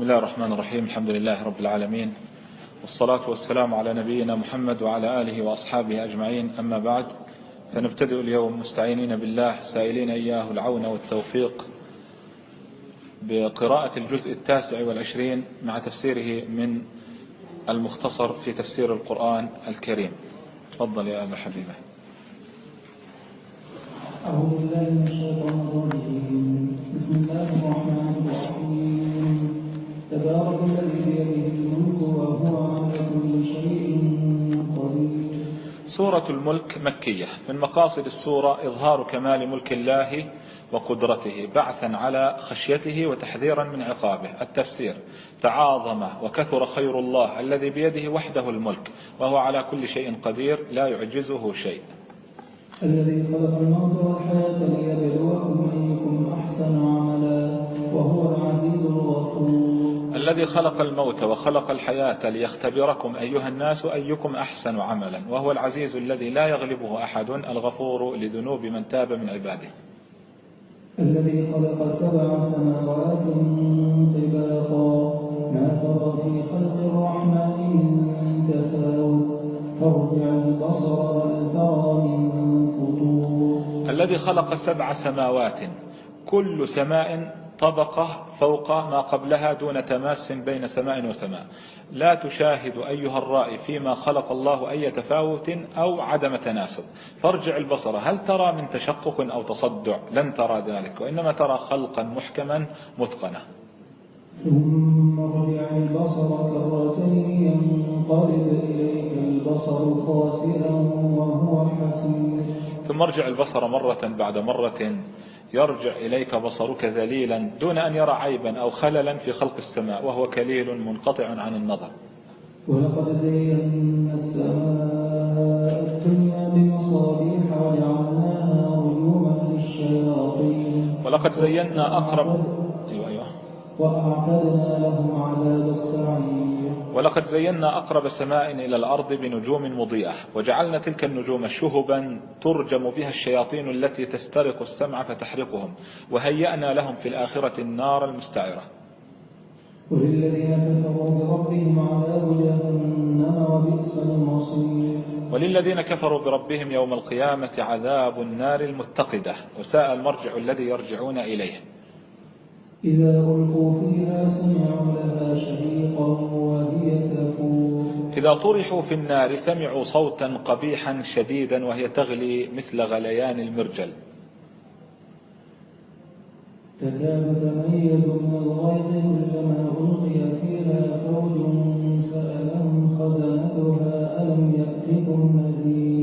بسم الله الرحمن الرحيم. الحمد لله رب العالمين. والصلاة والسلام على نبينا محمد وعلى آله وأصحابه أجمعين. أما بعد فنبتدئ اليوم مستعينين بالله سائلين إياه العون والتوفيق بقراءة الجزء التاسع والعشرين مع تفسيره من المختصر في تفسير القرآن الكريم. تفضل يا أبا حبيبة. أعوذ بالله من الشيطان سورة الملك مكية من مقاصد السورة إظهار كمال ملك الله وقدرته بعثا على خشيته وتحذيرا من عقابه. التفسير تعاظم وكثر خير الله الذي بيده وحده الملك وهو على كل شيء قدير لا يعجزه شيء. الذي خلق الموت والحياة ليبلوكم أيكم أحسن عملا وهو العزيز الغفور. الذي خلق الموت وخلق الحياة ليختبركم أيها الناس أيكم أحسن عملا وهو العزيز الذي لا يغلبه أحد الغفور لذنوب من تاب من عباده. الذي خلق سبع سماوات طباقا ما ترى في خلق الرحمن من تفاوت. فارجع البصر هل ترى من فطور. الذي خلق سبع سماوات كل سماء طبقة فوق ما قبلها دون تماس بين سماء وسماء. لا تشاهد أيها الرائي فيما خلق الله أي تفاوت أو عدم تناسب. فارجع البصر هل ترى من تشقق أو تصدع؟ لن ترى ذلك وإنما ترى خلقا محكما متقنا. ثم ارجع البصر كرتين ينقلب إليك البصر خاسئا وهو حسير. ثم ارجع البصر مرة بعد مرة يرجع إليك بصرك ذليلا دون أن يرى عيبا أو خللا في خلق السماء وهو كليل منقطع عن النظر. ولقد زينا السماء الدنيا بمصابيح وجعلناها رجوما للشياطين. ولقد زينا أقرب أيوة أيوة وأعتدنا لهم عذاب السعير. ولقد زينا أقرب سماء إلى الأرض بنجوم مضيئة وجعلنا تلك النجوم شهبا ترجم بها الشياطين التي تسترق السمع فتحرقهم وهيأنا لهم في الآخرة النار المستعرة. وللذين كفروا بربهم عذاب جهنم وبئس المصير. وللذين كفروا بربهم يوم القيامة عذاب النار المتقدة وساء المرجع الذي يرجعون إليه. إذا ألقوا فيها سمعوا لها شهيقا وهي تفور. إذا طرحوا في النار سمعوا صوتا قبيحا شديدا وهي تغلي مثل غليان المرجل. تكاد تميز من الغيظ كلما ألقي فيها فوج سألهم خزنتها ألم يأتكم نذير؟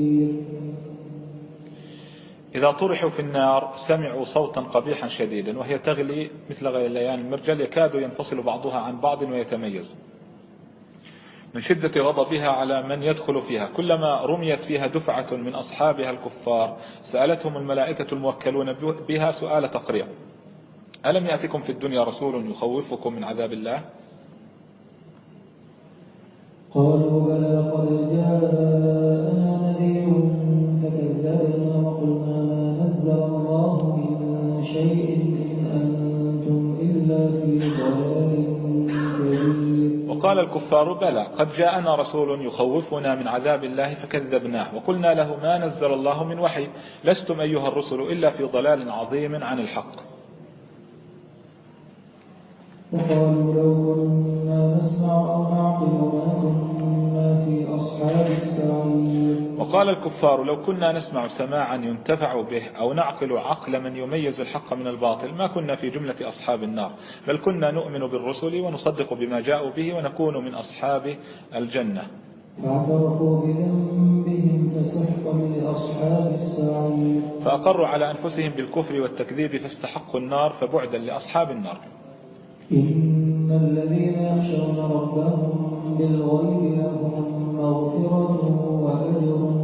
إذا طرحوا في النار سمعوا صوتا قبيحا شديدا وهي تغلي مثل غليان المرجل يكاد ينفصل بعضها عن بعض ويتميز. من شدة غضبها على من يدخل فيها. كلما رميت فيها دفعة من أصحابها الكفار سألتهم الملائكة الموكلون بها سؤال تقريع ألم يأتكم في الدنيا رسول يخوفكم من عذاب الله؟ الكفار بلى قد جاءنا رسول يخوفنا من عذاب الله فكذبناه وقلنا له ما نزل الله من وحي لستم أيها الرسل إلا في ضلال عظيم عن الحق. وقال الكفار لو كنا نسمع سماعا ينتفع به أو نعقل عقل من يميز الحق من الباطل ما كنا في جملة أصحاب النار بل كنا نؤمن بالرسل ونصدق بما جاءوا به ونكون من أصحاب الجنة. فاعترفوا بذنبهم لأصحاب فأقروا على أنفسهم بالكفر والتكذيب فاستحقوا النار فبعدا لأصحاب النار. إن الذين يخشون ربهم بالغيب لهم مغفرة وأجر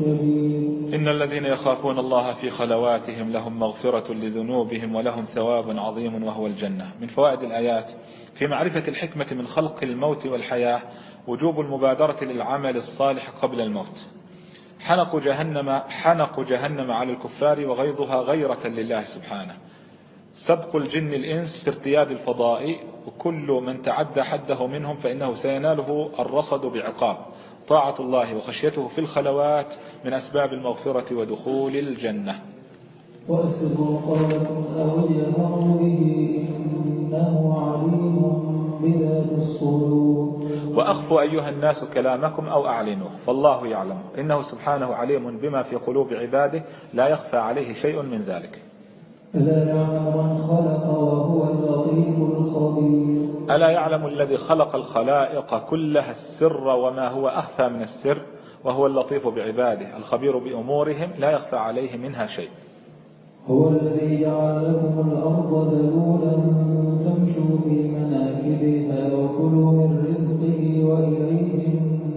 كبير إن الذين يخافون الله في خلواتهم لهم مغفرة لذنوبهم ولهم ثواب عظيم وهو الجنة. من فوائد الآيات في معرفة الحكمة من خلق الموت والحياة وجوب المبادرة للعمل الصالح قبل الموت. حنق جهنم حنق جهنم على الكفار وغيظها غيرة لله سبحانه. سبق الجن الإنس في ارتياد الفضاء وكل من تعدى حده منهم فإنه سيناله الرصد بعقاب. طاعة الله وخشيته في الخلوات من أسباب المغفرة ودخول الجنة. وأسروا قولكم أو به إنه عليم بذات الصدور. وأخفوا أيها الناس كلامكم أو أعلنوه. فالله يعلم. إنه سبحانه عليم بما في قلوب عباده. لا يخفى عليه شيء من ذلك. ألا يعلم من خلق وهو اللطيف الخبير. ألا يعلم الذي خلق الخلائق كلها السر وما هو أخفى من السر وهو اللطيف بعباده الخبير بأمورهم لا يخفى عليه منها شيء. هو الذي جعل لكم الأرض ذلولا فامشوا في مناكبها وكلوا من رزقه وإليه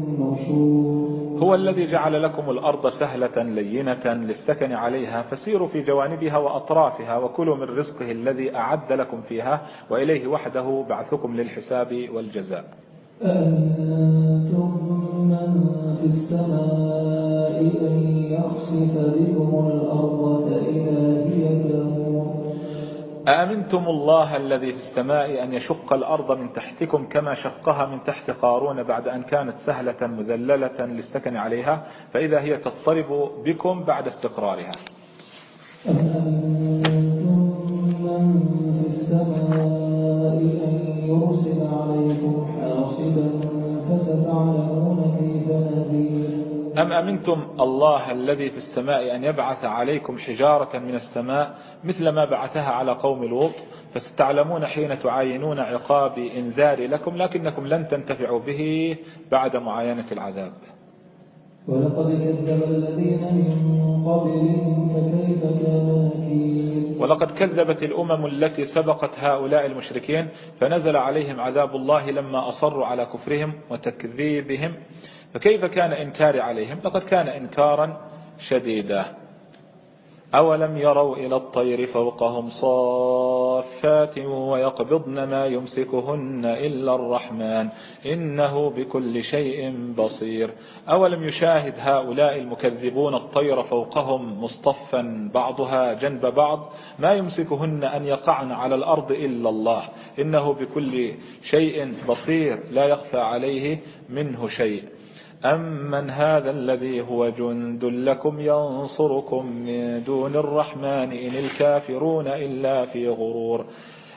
النشور هو الذي جعل لكم الأرض سهلة لينة للسكن عليها فسيروا في جوانبها وأطرافها وكلوا من رزقه الذي أعد لكم فيها وإليه وحده بعثكم للحساب والجزاء. أأنتم من في السماء أن يخسف بكم الأرض تمور أأمنتم الله الذي في السماء أن يشق الأرض من تحتكم كما شقها من تحت قارون بعد أن كانت سهلة مذللة للسكن عليها فإذا هي تضطرب بكم بعد استقرارها. أم أنتم من في السماء؟ أم أمنتم الله الذي في السماء أن يبعث عليكم حجارة من السماء مثل ما بعثها على قوم لوط؟ فستعلمون حين تعاينون عقاب إنذار لكم لكنكم لن تنتفعوا به بعد معاينة العذاب. ولقد كذب الذين من قبلهم فكيف كان نكير؟ ولقد كذبت الأمم التي سبقت هؤلاء المشركين فنزل عليهم عذاب الله لما أصروا على كفرهم وتكذيبهم. فكيف كان إنكاري عليهم؟ لقد كان إنكارا شديدا. أولم يروا إلى الطير فوقهم صافات ويقبضن ما يمسكهن إلا الرحمن. إنه بكل شيء بصير. أولم يشاهد هؤلاء المكذبون الطير فوقهم مصطفا بعضها جنب بعض؟ ما يمسكهن أن يقعن على الأرض إلا الله. إنه بكل شيء بصير. لا يخفى عليه منه شيء. أمن هذا الذي هو جند لكم ينصركم من دون الرحمن إن الكافرون إلا في غرور.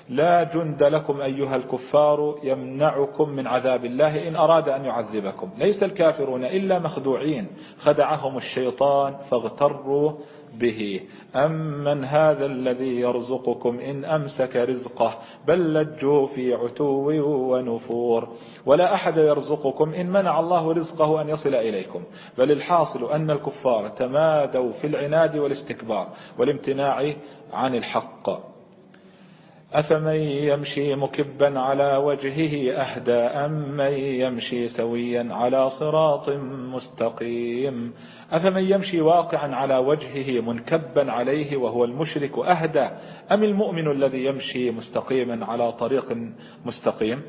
لا جند لكم أيها الكفار يمنعكم من عذاب الله إن أراد أن يعذبكم. ليس الكافرون إلا مخدوعين. خدعهم الشيطان فاغتروا به. أمن هذا الذي يرزقكم إن أمسك رزقه بل لجوا في عتو ونفور. ولا أحد يرزقكم إن منع الله رزقه أن يصل إليكم. بل الحاصل أن الكفار تمادوا في العناد والاستكبار والامتناع عن الحق. أفمن يمشي مكبا على وجهه أهدى أم من يمشي سويا على صراط مستقيم؟ أفمن يمشي واقعا على وجهه منكبا عليه وهو المشرك أهدى أم المؤمن الذي يمشي مستقيما على طريق مستقيم؟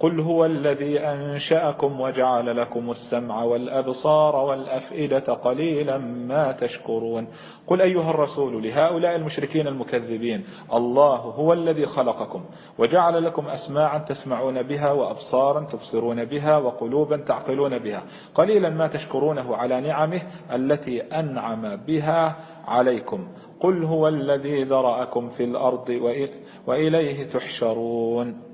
قل هو الذي أنشأكم وجعل لكم السمع والأبصار والأفئدة قليلا ما تشكرون. قل أيها الرسول لهؤلاء المشركين المكذبين الله هو الذي خلقكم وجعل لكم أسماعا تسمعون بها وأبصارا تبصرون بها وقلوبا تعقلون بها. قليلا ما تشكرونه على نعمه التي أنعم بها عليكم. قل هو الذي ذرأكم في الأرض وإليه تحشرون.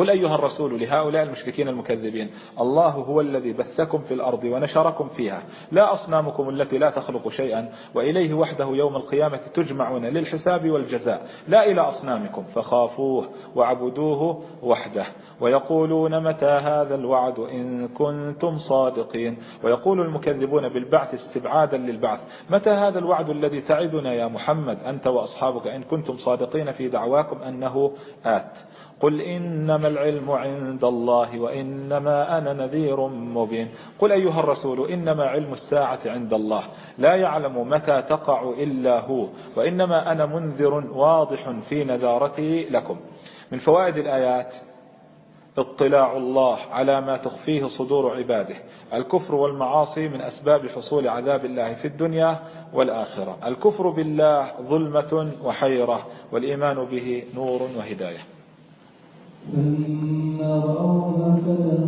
قل أيها الرسول لهؤلاء المشركين المكذبين الله هو الذي بثكم في الأرض ونشركم فيها. لا أصنامكم التي لا تخلق شيئا وإليه وحده يوم القيامة تجمعون للحساب والجزاء. لا إلى أصنامكم فخافوه وعبدوه وحده. ويقولون متى هذا الوعد إن كنتم صادقين. ويقول المكذبون بالبعث استبعادا للبعث متى هذا الوعد الذي تعدنا يا محمد أنت وأصحابك إن كنتم صادقين في دعواكم أنه آت؟ قل إنما العلم عند الله وإنما أنا نذير مبين. قل أيها الرسول إنما علم الساعة عند الله. لا يعلم متى تقع إلا هو وإنما أنا منذر واضح في نذارتي لكم. من فوائد الآيات اطلاع الله على ما تخفيه صدور عباده. الكفر والمعاصي من أسباب حصول عذاب الله في الدنيا والآخرة. الكفر بالله ظلمة وحيرة والإيمان به نور وهداية. فلما رأوا زلفة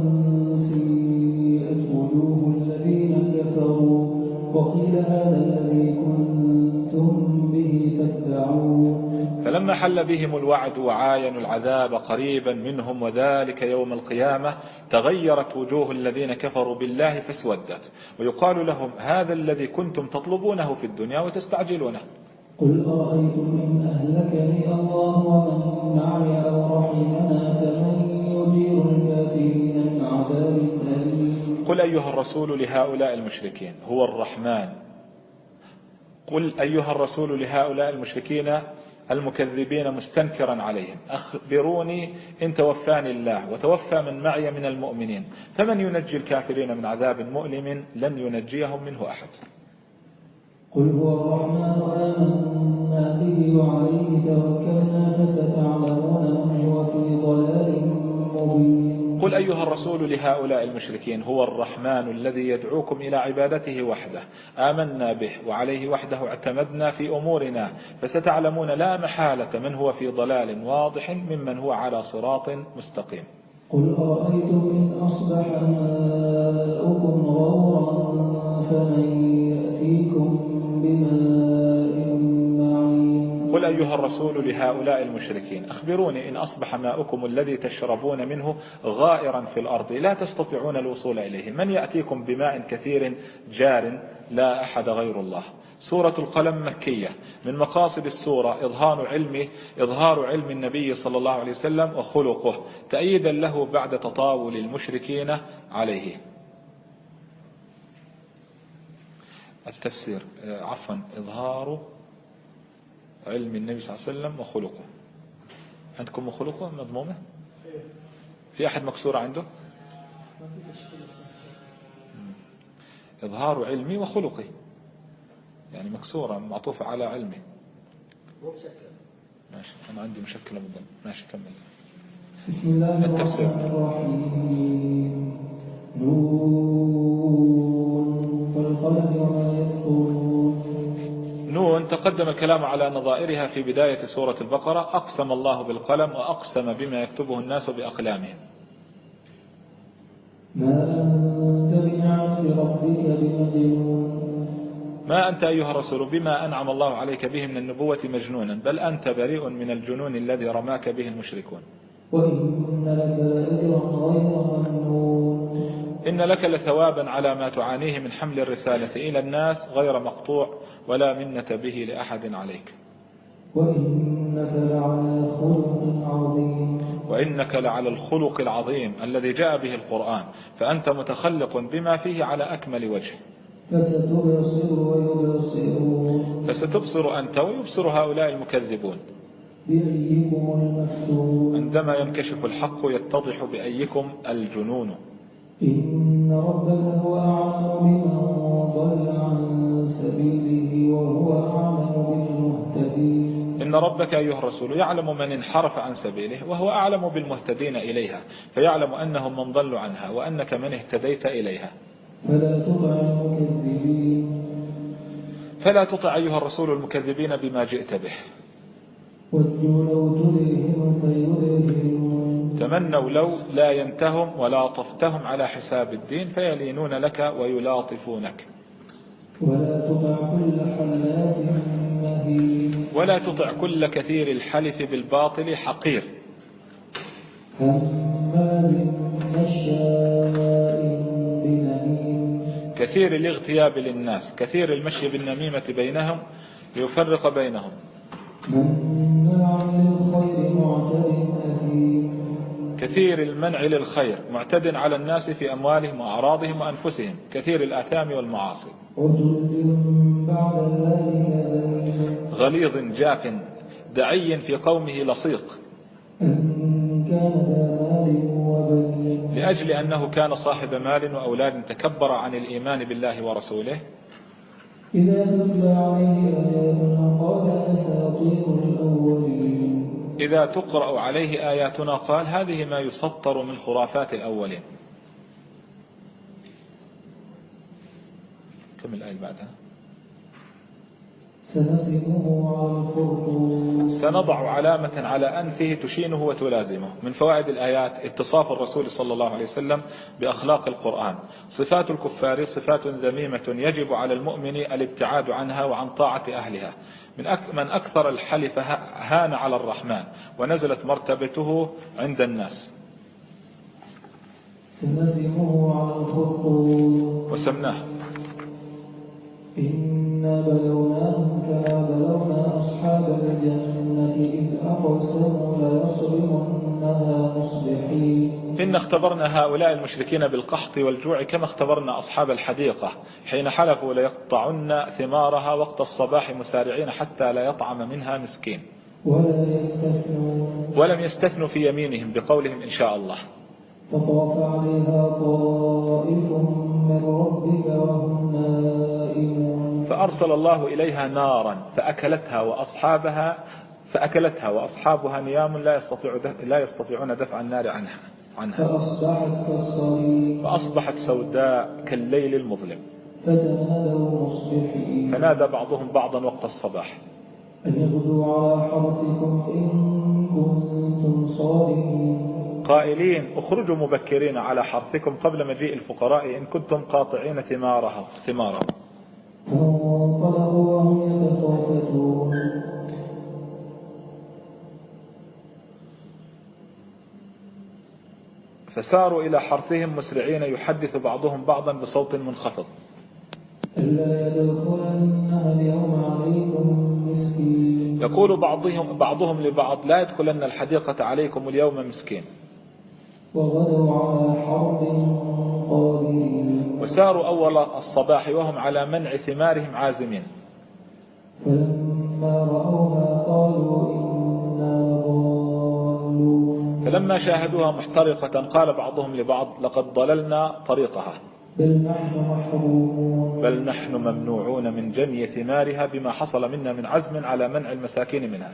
سيئت وجوه الذين كفروا. وقيل هذا الذي كنتم به تدعون فلما حل بهم الوعد وعاينوا العذاب قريبا منهم وذلك يوم القيامة تغيرت وجوه الذين كفروا بالله فاسودت. ويقال لهم هذا الذي كنتم تطلبونه في الدنيا وتستعجلونه. قل أرأيتم إن أهلكني الله ومن قل أيها الرسول لهؤلاء المشركين هو الرحمن. قل أيها الرسول لهؤلاء المشركين المكذبين مستنكرا عليهم. أخبروني إن توفاني الله وتوفى من معي من المؤمنين. فمن ينجي الكافرين من عذاب مؤلم لن ينجيهم منه أحد. قل هو الرحمن آمنا به وعليه توكلنا فستعلمون من هو في ضلال قل أيها الرسول لهؤلاء المشركين هو الرحمن الذي يدعوكم إلى عبادته وحده. آمنا به وعليه وحده اعتمدنا في أمورنا. فستعلمون لا محالة من هو في ضلال واضح ممن هو على صراط مستقيم. قل أرأيتم إن أصبح ماؤكم غورا فمن قل أيها الرسول لهؤلاء المشركين أخبروني إن أصبح ماؤكم الذي تشربون منه غائرا في الأرض لا تستطيعون الوصول إليه. من يأتيكم بماء كثير جار لا أحد غير الله. سورة القلم مكية من مقاصد السورة إظهار علمه إظهار علم النبي صلى الله عليه وسلم وخلقه تأييدا له بعد تطاول المشركين عليه. التفسير آه، عفوا إظهار علم النبي صلى الله عليه وسلم وخلقه. عندكم خلقه مضمومة؟ في أحد مكسورة عنده؟ إظهار علمي وخلقي. يعني مكسورة معطوفة على علمي. ماشي أنا عندي مشكلة بالضبط ماشي كمل. بسم الله التفسير. الرحمن الرحيم. نون والقلم وما يسطرون. نون تقدم الكلام على نظائرها في بداية سورة البقرة أقسم الله بالقلم وأقسم بما يكتبه الناس بأقلامهم. ما أنت بنعمة ربك بمجنون. ما أنت أيها الرسول بما أنعم الله عليك به من النبوة مجنونا بل أنت بريء من الجنون الذي رماك به المشركون. وإن لك لأجرا غير ممنون إن لك لثوابا على ما تعانيه من حمل الرسالة إلى الناس غير مقطوع ولا منة به لأحد عليك. وإنك لعلى خلق عظيم. وإنك لعلى الخلق العظيم الذي جاء به القرآن فأنت متخلق بما فيه على أكمل وجه. فستبصر ويبصرون. فستبصر أنت ويبصر هؤلاء المكذبون. بأيكم المفتون عندما ينكشف الحق يتضح بأيكم الجنون. إن ربك هو أعلم بمن ضل عن سبيله وهو أعلم بالمهتدين. إن ربك أيها الرسول يعلم من انحرف عن سبيله وهو أعلم بالمهتدين إليها فيعلم أنهم من ضلوا عنها وأنك من اهتديت إليها. فلا تطع المكذبين. فلا تطع أيها الرسول المكذبين بما جئت به. ودوا لو فيدرهم تمنوا لو لا ينتهم ولا طفتهم على حساب الدين فيلينون لك ويلاطفونك. ولا تطع كل حلاف مهين. ولا تطع كل كثير الحلف بالباطل حقير. كثير الاغتياب للناس كثير المشي بالنميمة بينهم ليفرق بينهم. مناع كثير المنع للخير معتد على الناس في أموالهم وأعراضهم وأنفسهم كثير الآثام والمعاصي. غليظ جاف دعي في قومه لصيق. لأجل أنه كان صاحب مال وأولاد تكبر عن الإيمان بالله ورسوله. إذا تتلى عليه آياتنا قال أساطير الأولين. إذا تقرأ عليه آياتنا قال هذه ما يسطر من خرافات الأولين. كم الآية بعدها؟ سنسمه على الخرطوم سنضع علامة على أنفه تشينه وتلازمه. من فوائد الآيات اتصاف الرسول صلى الله عليه وسلم بأخلاق القرآن. صفات الكفار صفات ذميمة يجب على المؤمن الابتعاد عنها وعن طاعة أهلها. من من أكثر الحلف هان على الرحمن ونزلت مرتبته عند الناس. سنسمه على الخرطوم وسمناه. إنا بلوناهم أقسموا ليصرمنها مصبحين إن اختبرنا هؤلاء المشركين بالقحط والجوع كما اختبرنا أصحاب الحديقة حين حلفوا ليقطعن ثمارها وقت الصباح مسارعين حتى لا يطعم منها مسكين. ولم يستثنوا في يمينهم بقولهم إن شاء الله. فطاف عليها طائف من ربك وهم نائمون. فأرسل الله إليها نارا فأكلتها وأصحابها فأكلتها وأصحابها نيام لا يستطيع لا يستطيعون دفع النار عنها عنها. فأصبحت فأصبحت سوداء كالليل المظلم. فنادى بعضهم بعضا وقت الصباح. أن يغدوا على حرثكم إن كنتم صادقين. قائلين اخرجوا مبكرين على حرثكم قبل مجيء الفقراء إن كنتم قاطعين ثمارها ثمارها فانطلقوا وهم يتخافتون. فساروا إلى حرثهم مسرعين يحدث بعضهم بعضا بصوت منخفض. يقول بعضهم, بعضهم لبعض لا يدخلن الحديقة عليكم اليوم مسكين. وغدوا على وساروا أول الصباح وهم على منع ثمارهم عازمين. فلما رأوها قالوا فلما شاهدوها محترقة قال بعضهم لبعض لقد ضللنا طريقها. بل نحن ممنوعون من جني ثمارها بما حصل منا من عزم على منع المساكين منها.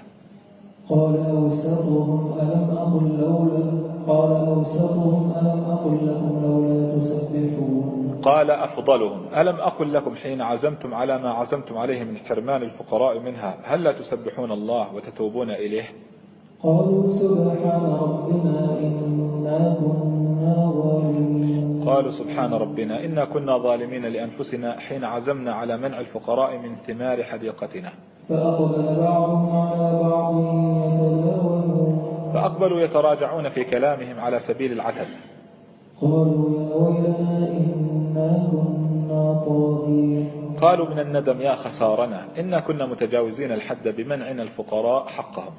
قال أوسطهم ألم أقل لولا قال أوسطهم ألم أقل لكم لولا تسبحون؟ قال أفضلهم ألم أقل لكم حين عزمتم على ما عزمتم عليه من حرمان الفقراء منها؟ هل لا تسبحون الله وتتوبون إليه؟ قالوا سبحان ربنا إنا كنا ظالمين. قالوا سبحان ربنا إنا كنا ظالمين لأنفسنا حين عزمنا على منع الفقراء من ثمار حديقتنا. فأقبل بعضهم على بعض يتلاومون. فأقبلوا يتراجعون في كلامهم على سبيل العتب قالوا يا ويلنا إنا كنا طاغين. قالوا من الندم يا خسارنا إنا كنا متجاوزين الحد بمنعنا الفقراء حقهم.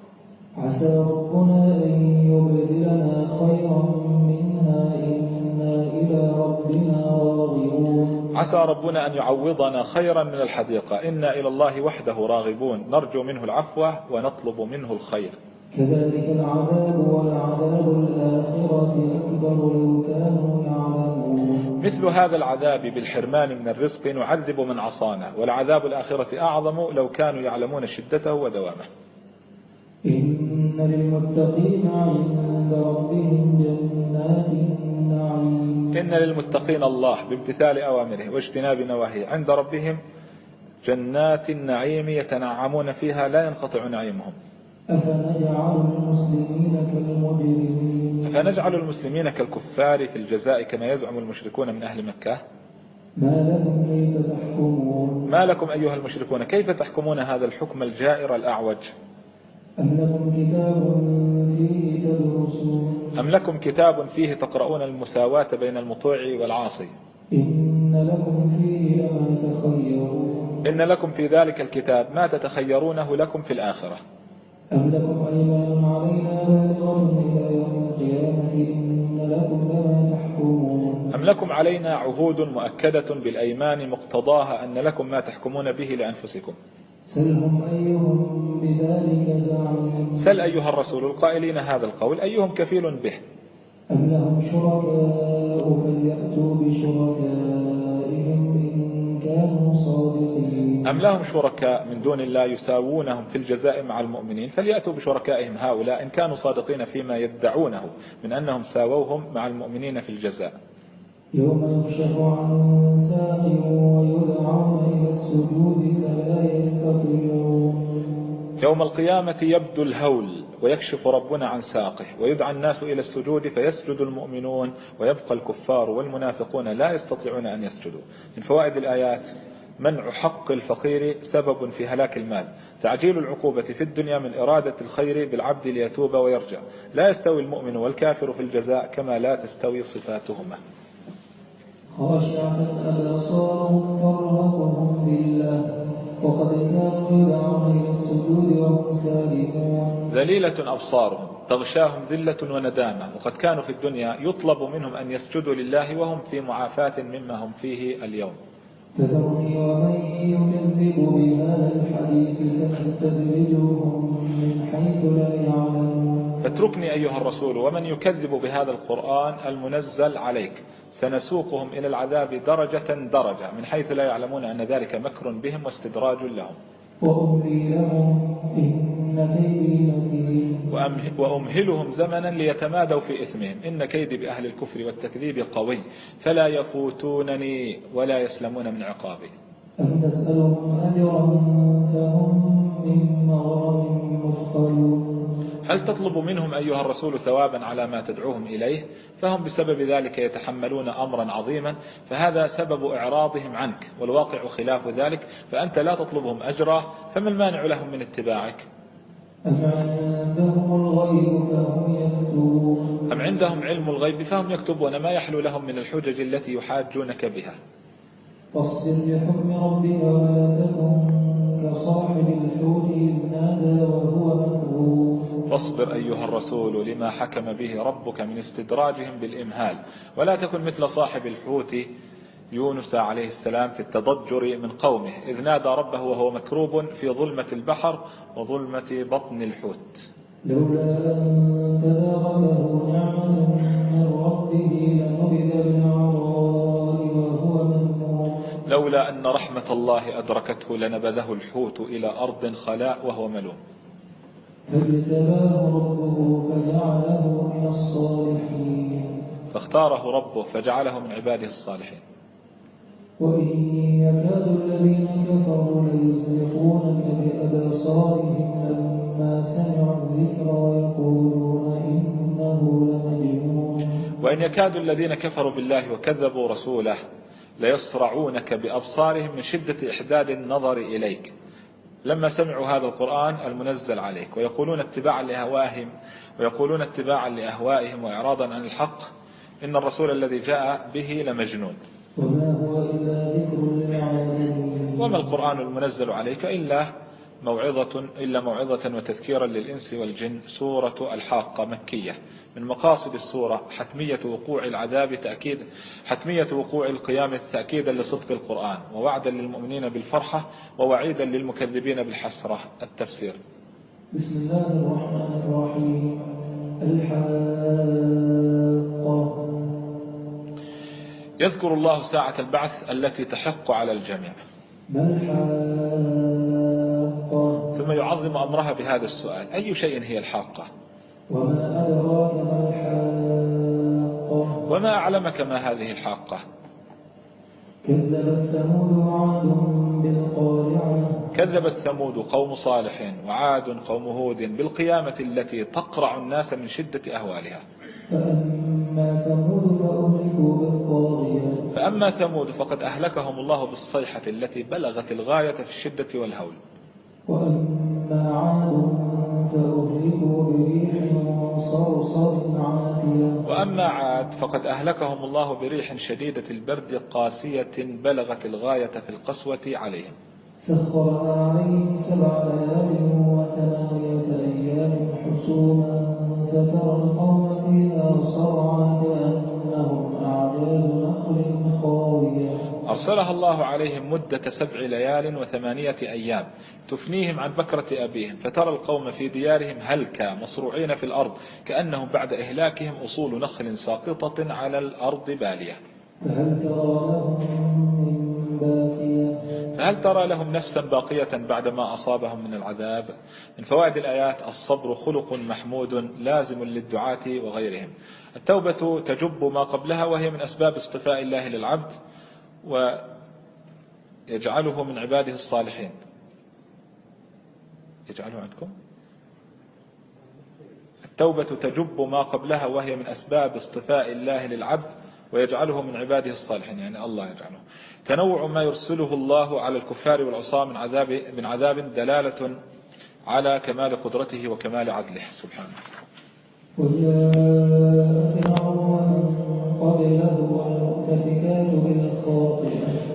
عسى ربنا أن يبدلنا خيرا منها إنا إلى ربنا راغبون. عسى ربنا أن يعوضنا خيرا من الحديقة. إنا إلى الله وحده راغبون. نرجو منه العفو ونطلب منه الخير. كذلك العذاب والعذاب الآخرة أكبر لو كانوا يعلمون. مثل هذا العذاب بالحرمان من الرزق نعذب من عصانا والعذاب الآخرة أعظم لو كانوا يعلمون شدته ودوامه. إن للمتقين عند ربهم جنات النعيم. إن للمتقين الله بامتثال أوامره واجتناب نواهيه. عند ربهم جنات النعيم يتنعمون فيها لا ينقطع نعيمهم. أفنجعل المسلمين كالمجرمين. فنجعل المسلمين كالكفار في الجزاء كما يزعم المشركون من أهل مكة؟ ما لكم كيف تحكمون؟ ما لكم أيها المشركون؟ كيف تحكمون هذا الحكم الجائر الأعوج؟ أم لكم كتاب فيه تدرسون أم لكم كتاب فيه تقرؤون المساواة بين المطوع والعاصي؟ إن لكم فيه لما تخيرون إن لكم في ذلك الكتاب ما تتخيرونه لكم في الآخرة. أم لكم أيمان علينا بالغة إلى يوم القيامة؟ إن لكم لما تحكمون. أم لكم علينا عهود مؤكدة بالأيمان مقتضاها أن لكم ما تحكمون به لأنفسكم؟ سلهم أيهم بذلك زعيم. سل أيها الرسول القائلين هذا القول أيهم كفيل به؟ أم لهم شركاء فليأتوا بشركائهم إن إن كانوا صادقين. أم لهم شركاء من دون الله يساوونهم في الجزاء مع المؤمنين؟ فليأتوا بشركائهم هؤلاء إن كانوا صادقين فيما يدعونه من أنهم ساووهم مع المؤمنين في الجزاء. يوم يكشف عن ساق ويدعون إلى السجود فلا يستطيعون. يوم القيامة يبدو الهول ويكشف ربنا عن ساقه ويدعى الناس إلى السجود فيسجد المؤمنون ويبقى الكفار والمنافقون لا يستطيعون أن يسجدوا. من فوائد الآيات منع حق الفقير سبب في هلاك المال. تعجيل العقوبة في الدنيا من إرادة الخير بالعبد ليتوب ويرجع. لا يستوي المؤمن والكافر في الجزاء كما لا تستوي صفاتهما. خاشعة أبصارهم ترهقهم بالله وقد كانوا يدعون إلى السجود وهم سالمون ذليلة أبصارهم تغشاهم ذلة وندامة وقد كانوا في الدنيا يطلب منهم أن يسجدوا لله وهم في معافاة مما هم فيه اليوم فذرني ومن يكذب بهذا الحديث سنستدرجهم من حيث لا يعلمون فاتركني أيها الرسول ومن يكذب بهذا القرآن المنزل عليك سنسوقهم إلى العذاب درجة درجة من حيث لا يعلمون أن ذلك مكر بهم واستدراج لهم. لهم وأمهلهم زمنا ليتمادوا في إثمهم. إن كيدي بأهل الكفر والتكذيب قوي فلا يفوتونني ولا يسلمون من عقابي. أم تسألهم أجرا فهم من مغرم مثقلون؟ هل تطلب منهم أيها الرسول ثوابا على ما تدعوهم إليه؟ فهم بسبب ذلك يتحملون أمرا عظيما فهذا سبب إعراضهم عنك والواقع خلاف ذلك فأنت لا تطلبهم أجرا فما المانع لهم من اتباعك؟ أم عندهم الغيب فهم يكتبون. أم عندهم علم الغيب فهم يكتبون ما يحلو لهم من الحجج التي يحاجونك بها؟ فاصبر لحكم ربك ولا تكن كصاحب الحوت إذ نادى وهو مكروه. فاصبر أيها الرسول لما حكم به ربك من استدراجهم بالإمهال. ولا تكن مثل صاحب الحوت يونس عليه السلام في التضجر من قومه إذ نادى ربه وهو مكروب في ظلمة البحر وظلمة بطن الحوت. لولا أن تداركه نعمة من ربه لنبذ بالعراء وهو مذموم لولا أن رحمة الله أدركته لنبذه الحوت إلى أرض خلاء وهو ملوم. فاجتباه ربه فجعله من الصالحين. فاختاره ربه فجعله من عباده الصالحين. وإن يكاد الذين كفروا ليزلقونك بأبصارهم لما سمعوا الذكر ويقولون إنه لمجنون. وإن يكاد الذين كفروا بالله وكذبوا رسوله ليصرعونك بأبصارهم من شدة إحداد النظر إليك. لما سمعوا هذا القرآن المنزل عليك ويقولون اتباعا لأهوائهم ويقولون اتباعا لأهوائهم وإعراضا عن الحق إن الرسول الذي جاء به لمجنون. وما هو إلا ذكر للعالمين. وما القرآن المنزل عليك إلا موعظة إلا موعظة وتذكيرا للإنس والجن سورة الحاقة مكية. من مقاصد السورة حتمية وقوع العذاب تأكيد حتمية وقوع القيامة تأكيدا لصدق القرآن ووعدا للمؤمنين بالفرحة ووعيدا للمكذبين بالحسرة. التفسير. بسم الله الرحمن الرحيم. الحاقة يذكر الله ساعة البعث التي تحق على الجميع. ما ثم يعظم أمرها بهذا السؤال. أي شيء هي الحاقة؟ وما أدراك ما الحاقة. وما أعلمك ما هذه الحاقة؟ كذبت ثمود وعاد بالقارعة. كذبت ثمود قوم صالح وعاد قوم هود بالقيامة التي تقرع الناس من شدة أهوالها. فأما ثمود فأهلكوا بالطاغية. فأما ثمود فقد أهلكهم الله بالصيحة التي بلغت الغاية في الشدة والهول. وأما عاد فأهلكوا وأما عاد فقد أهلكهم الله بريح شديدة البرد قاسية بلغت الغاية في القسوة عليهم. سخرها عليهم سبع ليال وثمانية أيام حسوما. فترى القوم فيها صرعى كأنهم أعجاز نخل خاوية. أرسلها الله عليهم مدة سبع ليال وثمانية أيام. تفنيهم عن بكرة أبيهم فترى القوم في ديارهم هلكا مصروعين في الأرض كأنهم بعد إهلاكهم أصول نخل ساقطة على الأرض بالية. فهل ترى لهم نفسا باقية بعد ما أصابهم من العذاب؟ من فوائد الآيات الصبر خلق محمود لازم للدعاة وغيرهم. التوبة تجب ما قبلها وهي من أسباب اصطفاء الله للعبد. ويجعله من عباده الصالحين. يجعله عندكم؟ التوبة تجب ما قبلها وهي من أسباب اصطفاء الله للعبد ويجعله من عباده الصالحين. يعني الله يجعله. تنوع ما يرسله الله على الكفار والعصاة من عذاب, من عذاب دلالة على كمال قدرته وكمال عدله. سبحانه.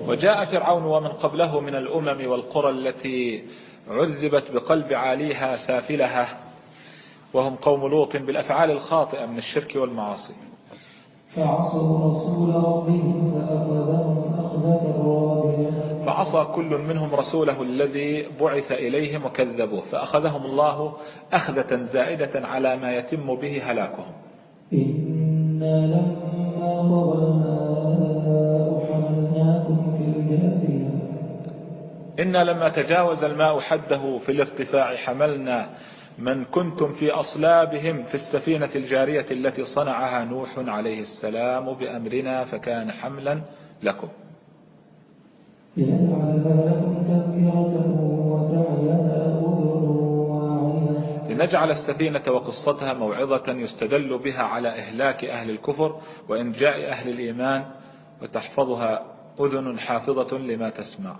وجاء فرعون ومن قبله من الأمم والقرى التي عذبت بقلب عاليها سافلها وهم قوم لوط بالأفعال الخاطئة من الشرك والمعاصي. فعصوا رسول ربهم فأخذهم أخذة فعصى كل منهم رسوله الذي بعث إليهم وكذبوه فأخذهم الله أخذة زائدة على ما يتم به هلاكهم. إنا لما إنا لما تجاوز الماء حده في الارتفاع حملنا من كنتم في أصلابهم في السفينة الجارية التي صنعها نوح عليه السلام بأمرنا فكان حملا لكم. لنجعل السفينة وقصتها موعظة يستدل بها على إهلاك أهل الكفر وإنجاء أهل الإيمان وتحفظها أذن حافظة لما تسمع.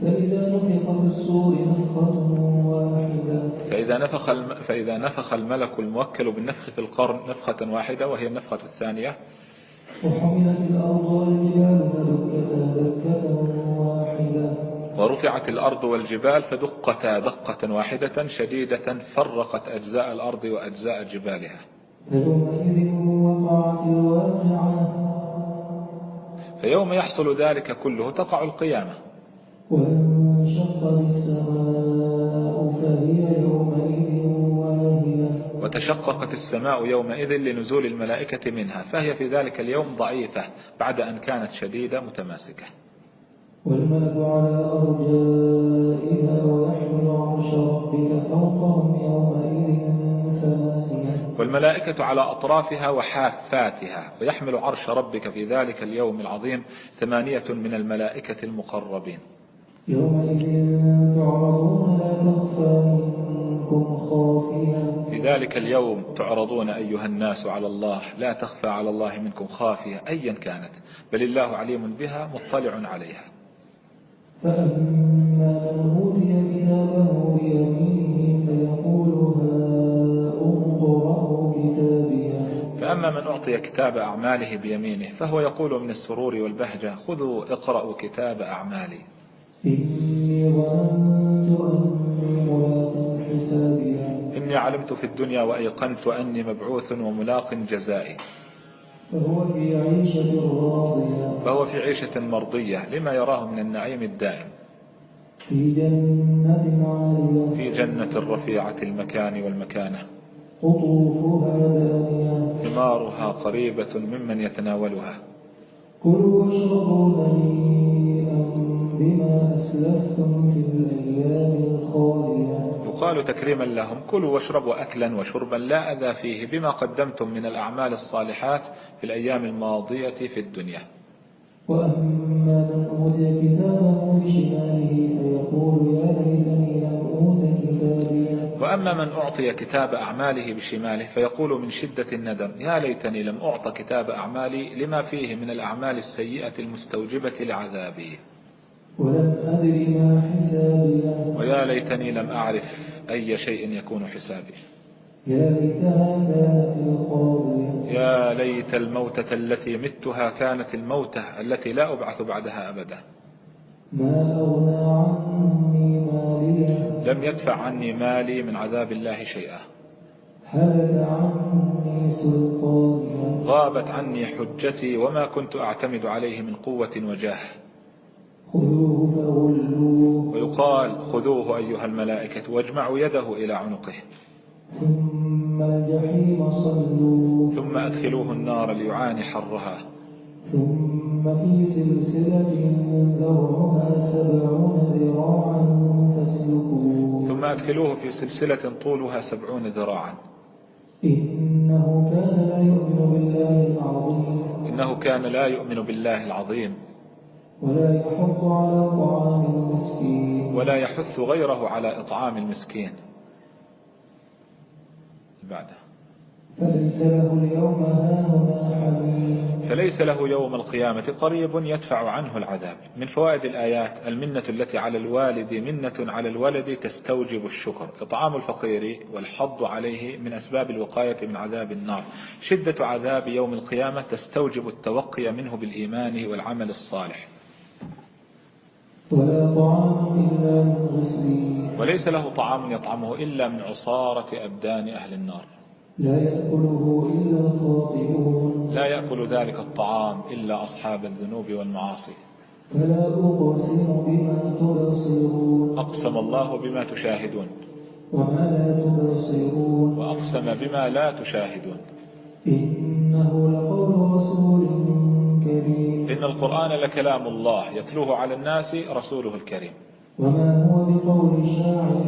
فإذا نفخ في الصور نفخة واحدة. فإذا نفخ, الم... فإذا نفخ الملك الموكل بالنفخ في القرن نفخة واحدة وهي النفخة الثانية. وحملت الأرض والجبال فدكتا دكة واحدة. ورفعت الأرض والجبال فدقتا دقة واحدة شديدة فرقت أجزاء الأرض وأجزاء جبالها. فيومئذ وقعت الواقعة. فيوم يحصل ذلك كله تقع القيامة. وتشققت السماء يومئذ لنزول الملائكة منها فهي في ذلك اليوم ضعيفة بعد أن كانت شديدة متماسكة. والملك على أرجائها ويحمل عرش ربك فوقهم يومئذ ثمانية والملائكة على أطرافها وحافاتها ويحمل عرش ربك في ذلك اليوم العظيم ثمانية من الملائكة المقربين. يومئذ تعرضون لا تخفى منكم خافية. في ذلك اليوم تعرضون أيها الناس على الله لا تخفى على الله منكم خافية أيا كانت بل الله عليم بها مطلع عليها. فأما من أوتي كتابه بيمينه فيقول هاؤم اقرءوا كتابيه فأما من أعطي كتاب أعماله بيمينه فهو يقول من السرور والبهجة خذوا اقرأوا كتاب أعمالي. إني ظننت أني ملاق حسابيه إني علمت في الدنيا وأيقنت أني مبعوث وملاق جزائي. فهو في عيشة راضية. فهو في عيشة مرضية. لما يراه من النعيم الدائم. في جنة عالية. في جنة رفيعة المكان والمكانة. قطوفها دانية. ثمارها قريبة ممن يتناولها. كلوا واشربوا هنيئا بما أسلفتم في الأيام الخالية. يقال تكريما لهم كلوا واشربوا أكلا وشربا لا أذى فيه بما قدمتم من الأعمال الصالحات في الأيام الماضية في الدنيا. وأما من أوتي كتابه بشماله فيقول يا ليتني لم أوت كتابيه وأما من أعطي كتاب أعماله بشماله فيقول من شدة الندم يا ليتني لم أعط كتاب أعمالي لما فيه من الأعمال السيئة المستوجبة لعذابي. ولم أدر ما حسابيه ويا ليتني لم أعرف أي شيء يكون حسابي. يا ليتها كانت القاضية. يا ليت الموتة التي متها كانت الموتة التي لا أبعث بعدها أبدا. ما أغنى عني لم يدفع عني مالي من عذاب الله شيئا. هلك عني سلطانيه غابت عني حجتي وما كنت أعتمد عليه من قوة وجاه. خذوه فغلوه. ويقال خذوه أيها الملائكة واجمعوا يده إلى عنقه. ثم الجحيم صلوه. ثم أدخلوه النار ليعاني حرها. ثم في سلسلة ذرعها سبعون ذراعا فاسلكوه. ثم أدخلوه في سلسلة طولها سبعون ذراعا. إنه كان لا يؤمن بالله العظيم. إنه كان لا يؤمن بالله العظيم. ولا يحض على طعام المسكين. ولا يحث غيره على إطعام المسكين. بعده فليس له اليوم هاهنا حميم. فليس له يوم القيامة قريب يدفع عنه العذاب. من فوائد الآيات المنة التي على الوالد منة على الولد تستوجب الشكر. إطعام الفقير والحض عليه من أسباب الوقاية من عذاب النار. شدة عذاب يوم القيامة تستوجب التوقي منه بالإيمان والعمل الصالح. ولا طعام إلا من غسلين. وليس له طعام يطعمه إلا من عصارة أبدان أهل النار. لا يأكله إلا الخاطئون لا يأكل ذلك الطعام إلا أصحاب الذنوب والمعاصي. فلا أقسم بما تبصرون. أقسم الله بما تشاهدون. وما لا تبصرون. وأقسم بما لا تشاهدون. إنه لقول رسول كريم. إن القرآن لكلام الله يتلوه على الناس رسوله الكريم. وما هو بقول شاعر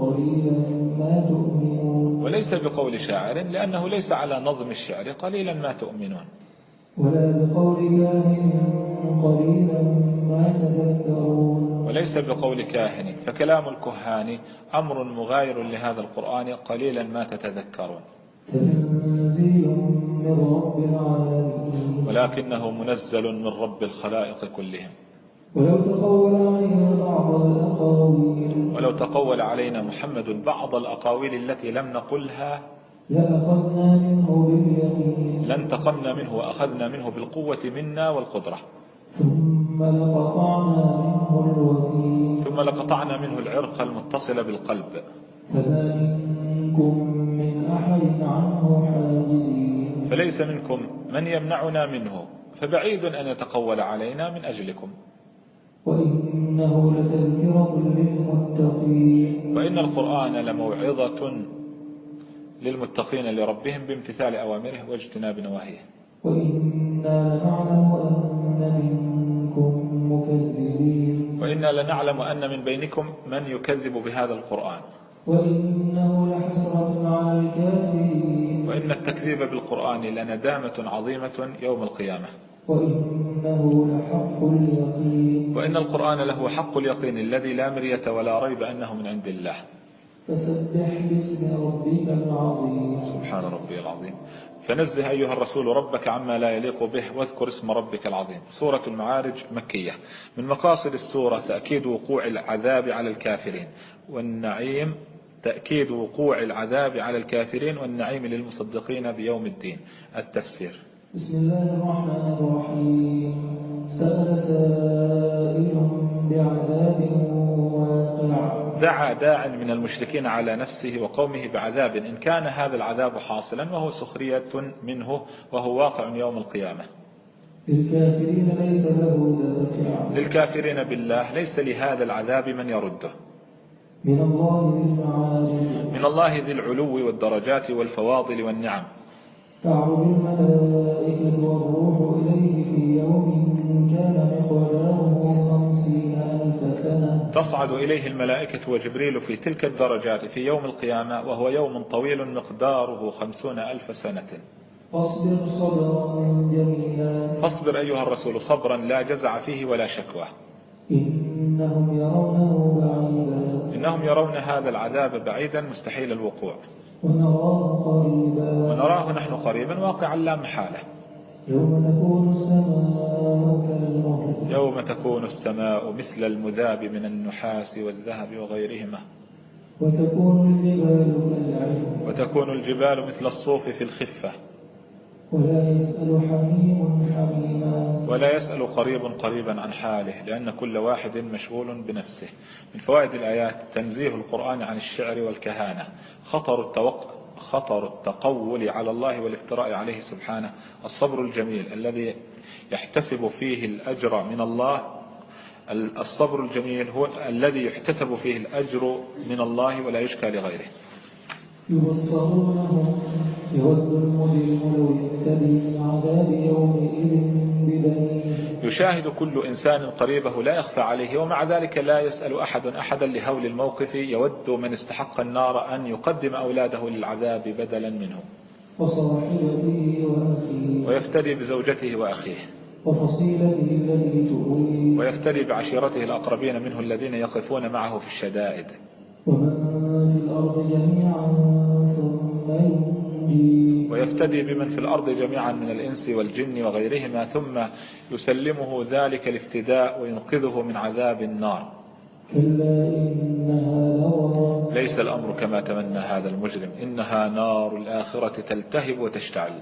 قليلا ما تؤمنون؟ وليس بقول شاعر لأنه ليس على نظم الشعر قليلا ما تؤمنون. ولا بقول كاهن قليلا ما تذكرون؟ وليس بقول كاهن فكلام الكهان أمر مغاير لهذا القرآن قليلا ما تتذكرون. تنزيل من رب العالمين. ولكنه منزل من رب الخلائق كلهم. ولو تقول علينا بعض الأقاويل. ولو تقول علينا محمد بعض الأقاويل التي لم نقلها لأخذنا منه باليمين لانتقمنا منه وأخذنا منه بالقوة منا والقدرة. ثم لقطعنا منه الوتين. ثم لقطعنا منه العرق المتصل بالقلب. فما منكم عنه حاجزين. فليس منكم من يمنعنا منه فبعيد أن يتقول علينا من أجلكم. وإنه لتذكرة للمتقين. وإن القرآن لموعظة للمتقين لربهم بامتثال أوامره واجتناب نواهيه. وإنا لنعلم أن منكم مكذبين. وإنا لنعلم أن من بينكم من يكذب بهذا القرآن. وإنه لحسرة على الكافرين. وإن التكذيب بالقرآن لندامة عظيمة يوم القيامة. وإنه لحق اليقين. وإن القرآن له حق اليقين الذي لا مرية ولا ريب أنه من عند الله. فسبح باسم ربك العظيم. سبحان ربي العظيم. فنزه أيها الرسول ربك عما لا يليق به واذكر اسم ربك العظيم. سورة المعارج مكية. من مقاصد السورة تأكيد وقوع العذاب على الكافرين. والنعيم تأكيد وقوع العذاب على الكافرين والنعيم للمصدقين بيوم الدين. التفسير. بسم الله الرحمن الرحيم. سأل سائل بعذاب واقع. دعا داع من المشركين على نفسه وقومه بعذاب إن كان هذا العذاب حاصلا وهو سخرية منه وهو واقع يوم القيامة. للكافرين ليس له دافع. للكافرين بالله ليس لهذا العذاب من يرده. من الله ذي المعارج من الله ذي العلو والدرجات والفواضل والنعم. تعرج الملائكة والروح إليه في يوم كان مقداره خمسين ألف سنة. تصعد إليه الملائكة وجبريل في تلك الدرجات في يوم القيامة وهو يوم طويل مقداره خمسون ألف سنة. فاصبر صبرا جميلا. فاصبر أيها الرسول صبرا لا جزع فيه ولا شكوى. إنهم يرونه إنهم يرون هذا العذاب بعيدا مستحيل الوقوع. ونراه قريبا ونراه نحن قريبا واقعا لا محالة. يوم تكون السماء كالمهل يوم تكون السماء مثل المذاب من النحاس والذهب وغيرهما. وتكون الجبال كالعهن. وتكون الجبال مثل الصوف في الخفة. ولا يسأل حميم حميما ولا يسأل قريب قريبا عن حاله لأن كل واحد مشغول بنفسه. من فوائد الآيات تنزيه القرآن عن الشعر والكهانة. خطر التوق خطر التقول على الله والافتراء عليه سبحانه. الصبر الجميل الذي يحتسب فيه الأجر من الله. الصبر الجميل هو الذي يحتسب فيه الأجر من الله ولا يشكى لغيره. يبصرونهم يود المجرم لو يفتدي من عذاب يومئذ يشاهد كل إنسان قريبه لا يخفى عليه ومع ذلك لا يسأل أحد أحدا لهول الموقف يود من استحق النار أن يقدم أولاده للعذاب بدلا منه. وصاحبته وأخيه. ويفتدي بزوجته وأخيه. وفصيلته تؤويه ويفتدي بعشيرته الأقربين منه الذين يقفون معه في الشدائد. ومن الأرض جميعا ثم ينجيه ويفتدي بمن في الأرض جميعا من الإنس والجن وغيرهما ثم يسلمه ذلك الافتداء وينقذه من عذاب النار. كلا إنها لظى ليس الأمر كما تمنى هذا المجرم. إنها نار الآخرة تلتهب وتشتعل.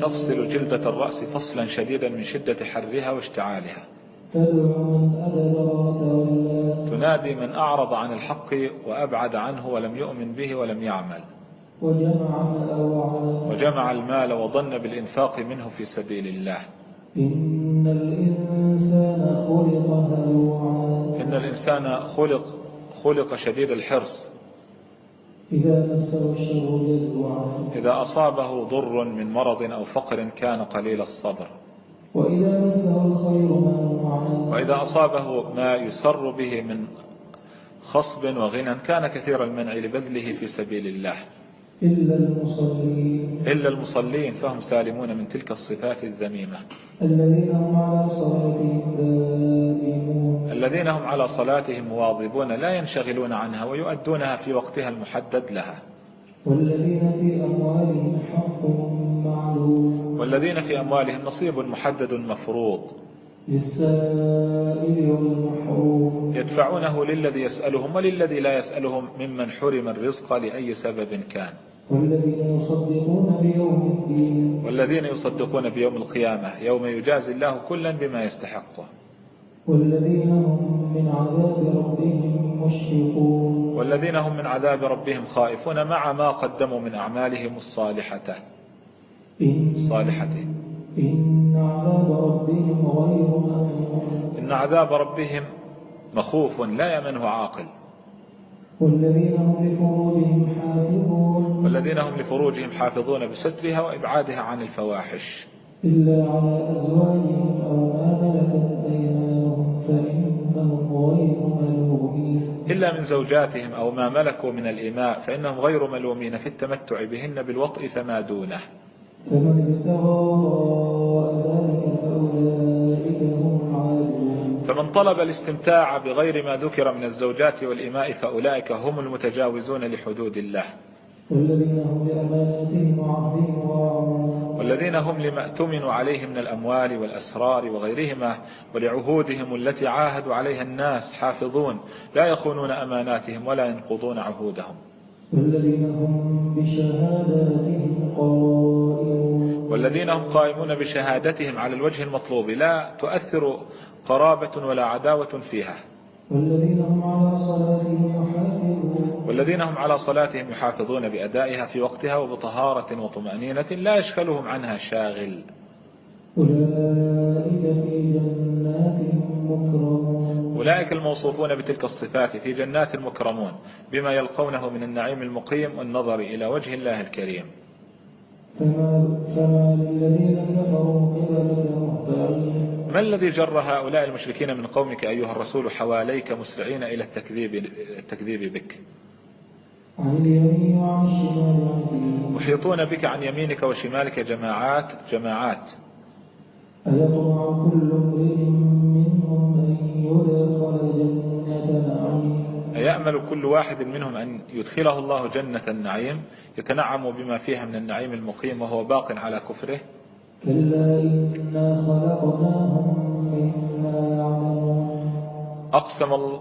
تفصل جلدة الرأس فصلا شديدا من شدة حرها واشتعالها. تدعو من أدبر وتولى. تنادي من أعرض عن الحق وأبعد عنه ولم يؤمن به ولم يعمل. وجمع وجمع المال وظن بالإنفاق منه في سبيل الله. إن الإنسان خلق هلوعا. إن الإنسان خلق خلق شديد الحرص. إذا مسه الشر جزوعا إذا أصابه ضر من مرض أو فقر كان قليل الصبر. وإذا مسه الخير منوعا وإذا أصابه ما يسر به من خصب وغنى كان كثير المنع لبذله في سبيل الله. إلا المصلين. إلا المصلين فهم سالمون من تلك الصفات الذميمة. الذين هم على صلاتهم دائمون. الذين هم على صلاتهم مواظبون لا ينشغلون عنها ويؤدونها في وقتها المحدد لها. والذين في أموالهم حق معلوم. والذين في أموالهم نصيب محدد مفروض. للسائل والمحروم. يدفعونه للذي يسألهم وللذي لا يسألهم ممن حرم الرزق لأي سبب كان. والذين يصدقون بيوم الدين. والذين يصدقون بيوم القيامة يوم يجازي الله كلا بما يستحقه. والذين هم من عذاب ربهم مشفقون. والذين هم من عذاب ربهم خائفون مع ما قدموا من أعمالهم الصالحة. إن, صالحة. إن عذاب ربهم غير مأمون. إن عذاب ربهم مخوف لا يمنه عاقل. والذين هم لفروجهم حافظون. والذين هم لفروجهم حافظون بسترها وإبعادها عن الفواحش. إلا على أزواجهم أو ما ملكت أيمانهم فإنهم غير ملومين. إلا من زوجاتهم أو ما ملكوا من الإماء فإنهم غير ملومين في التمتع بهن بالوطء فما دونه. فمن ابتغى ذلك فأولئك هم فمن طلب الاستمتاع بغير ما ذكر من الزوجات والإماء فأولئك هم المتجاوزون لحدود الله. والذين هم لأماناتهم وعهدهم راعون والذين هم لما اؤتمنوا عليه من الأموال والأسرار وغيرهما ولعهودهم التي عاهدوا عليها الناس حافظون لا يخونون أماناتهم ولا ينقضون عهودهم. والذين هم بشهاداتهم قائمون. والذين هم قائمون بشهادتهم على الوجه المطلوب لا تؤثر قرابة ولا عداوة فيها. والذين هم على صلاتهم يحافظون. والذين هم على صلاتهم يحافظون بأدائها في وقتها وبطهارة وطمأنينة لا يشغلهم عنها شاغل. أولئك في جنات مكرمون. أولئك الموصوفون بتلك الصفات في جنات مكرمون بما يلقونه من النعيم المقيم والنظر إلى وجه الله الكريم. فما, للذين كفروا قبلك ما الذي جر هؤلاء المشركين من قومك أيها الرسول حواليك مسرعين إلى التكذيب, التكذيب بك؟ محيطون بك عن يمينك وشمالك جماعات جماعات. أيطمع كل منهم أن يدخل جنة كل واحد منهم أن يدخله الله جنة النعيم يتنعم بما فيها من النعيم المقيم وهو باق على كفره؟ كلا إنا خلقناهم مما يعلمون أقسم الله.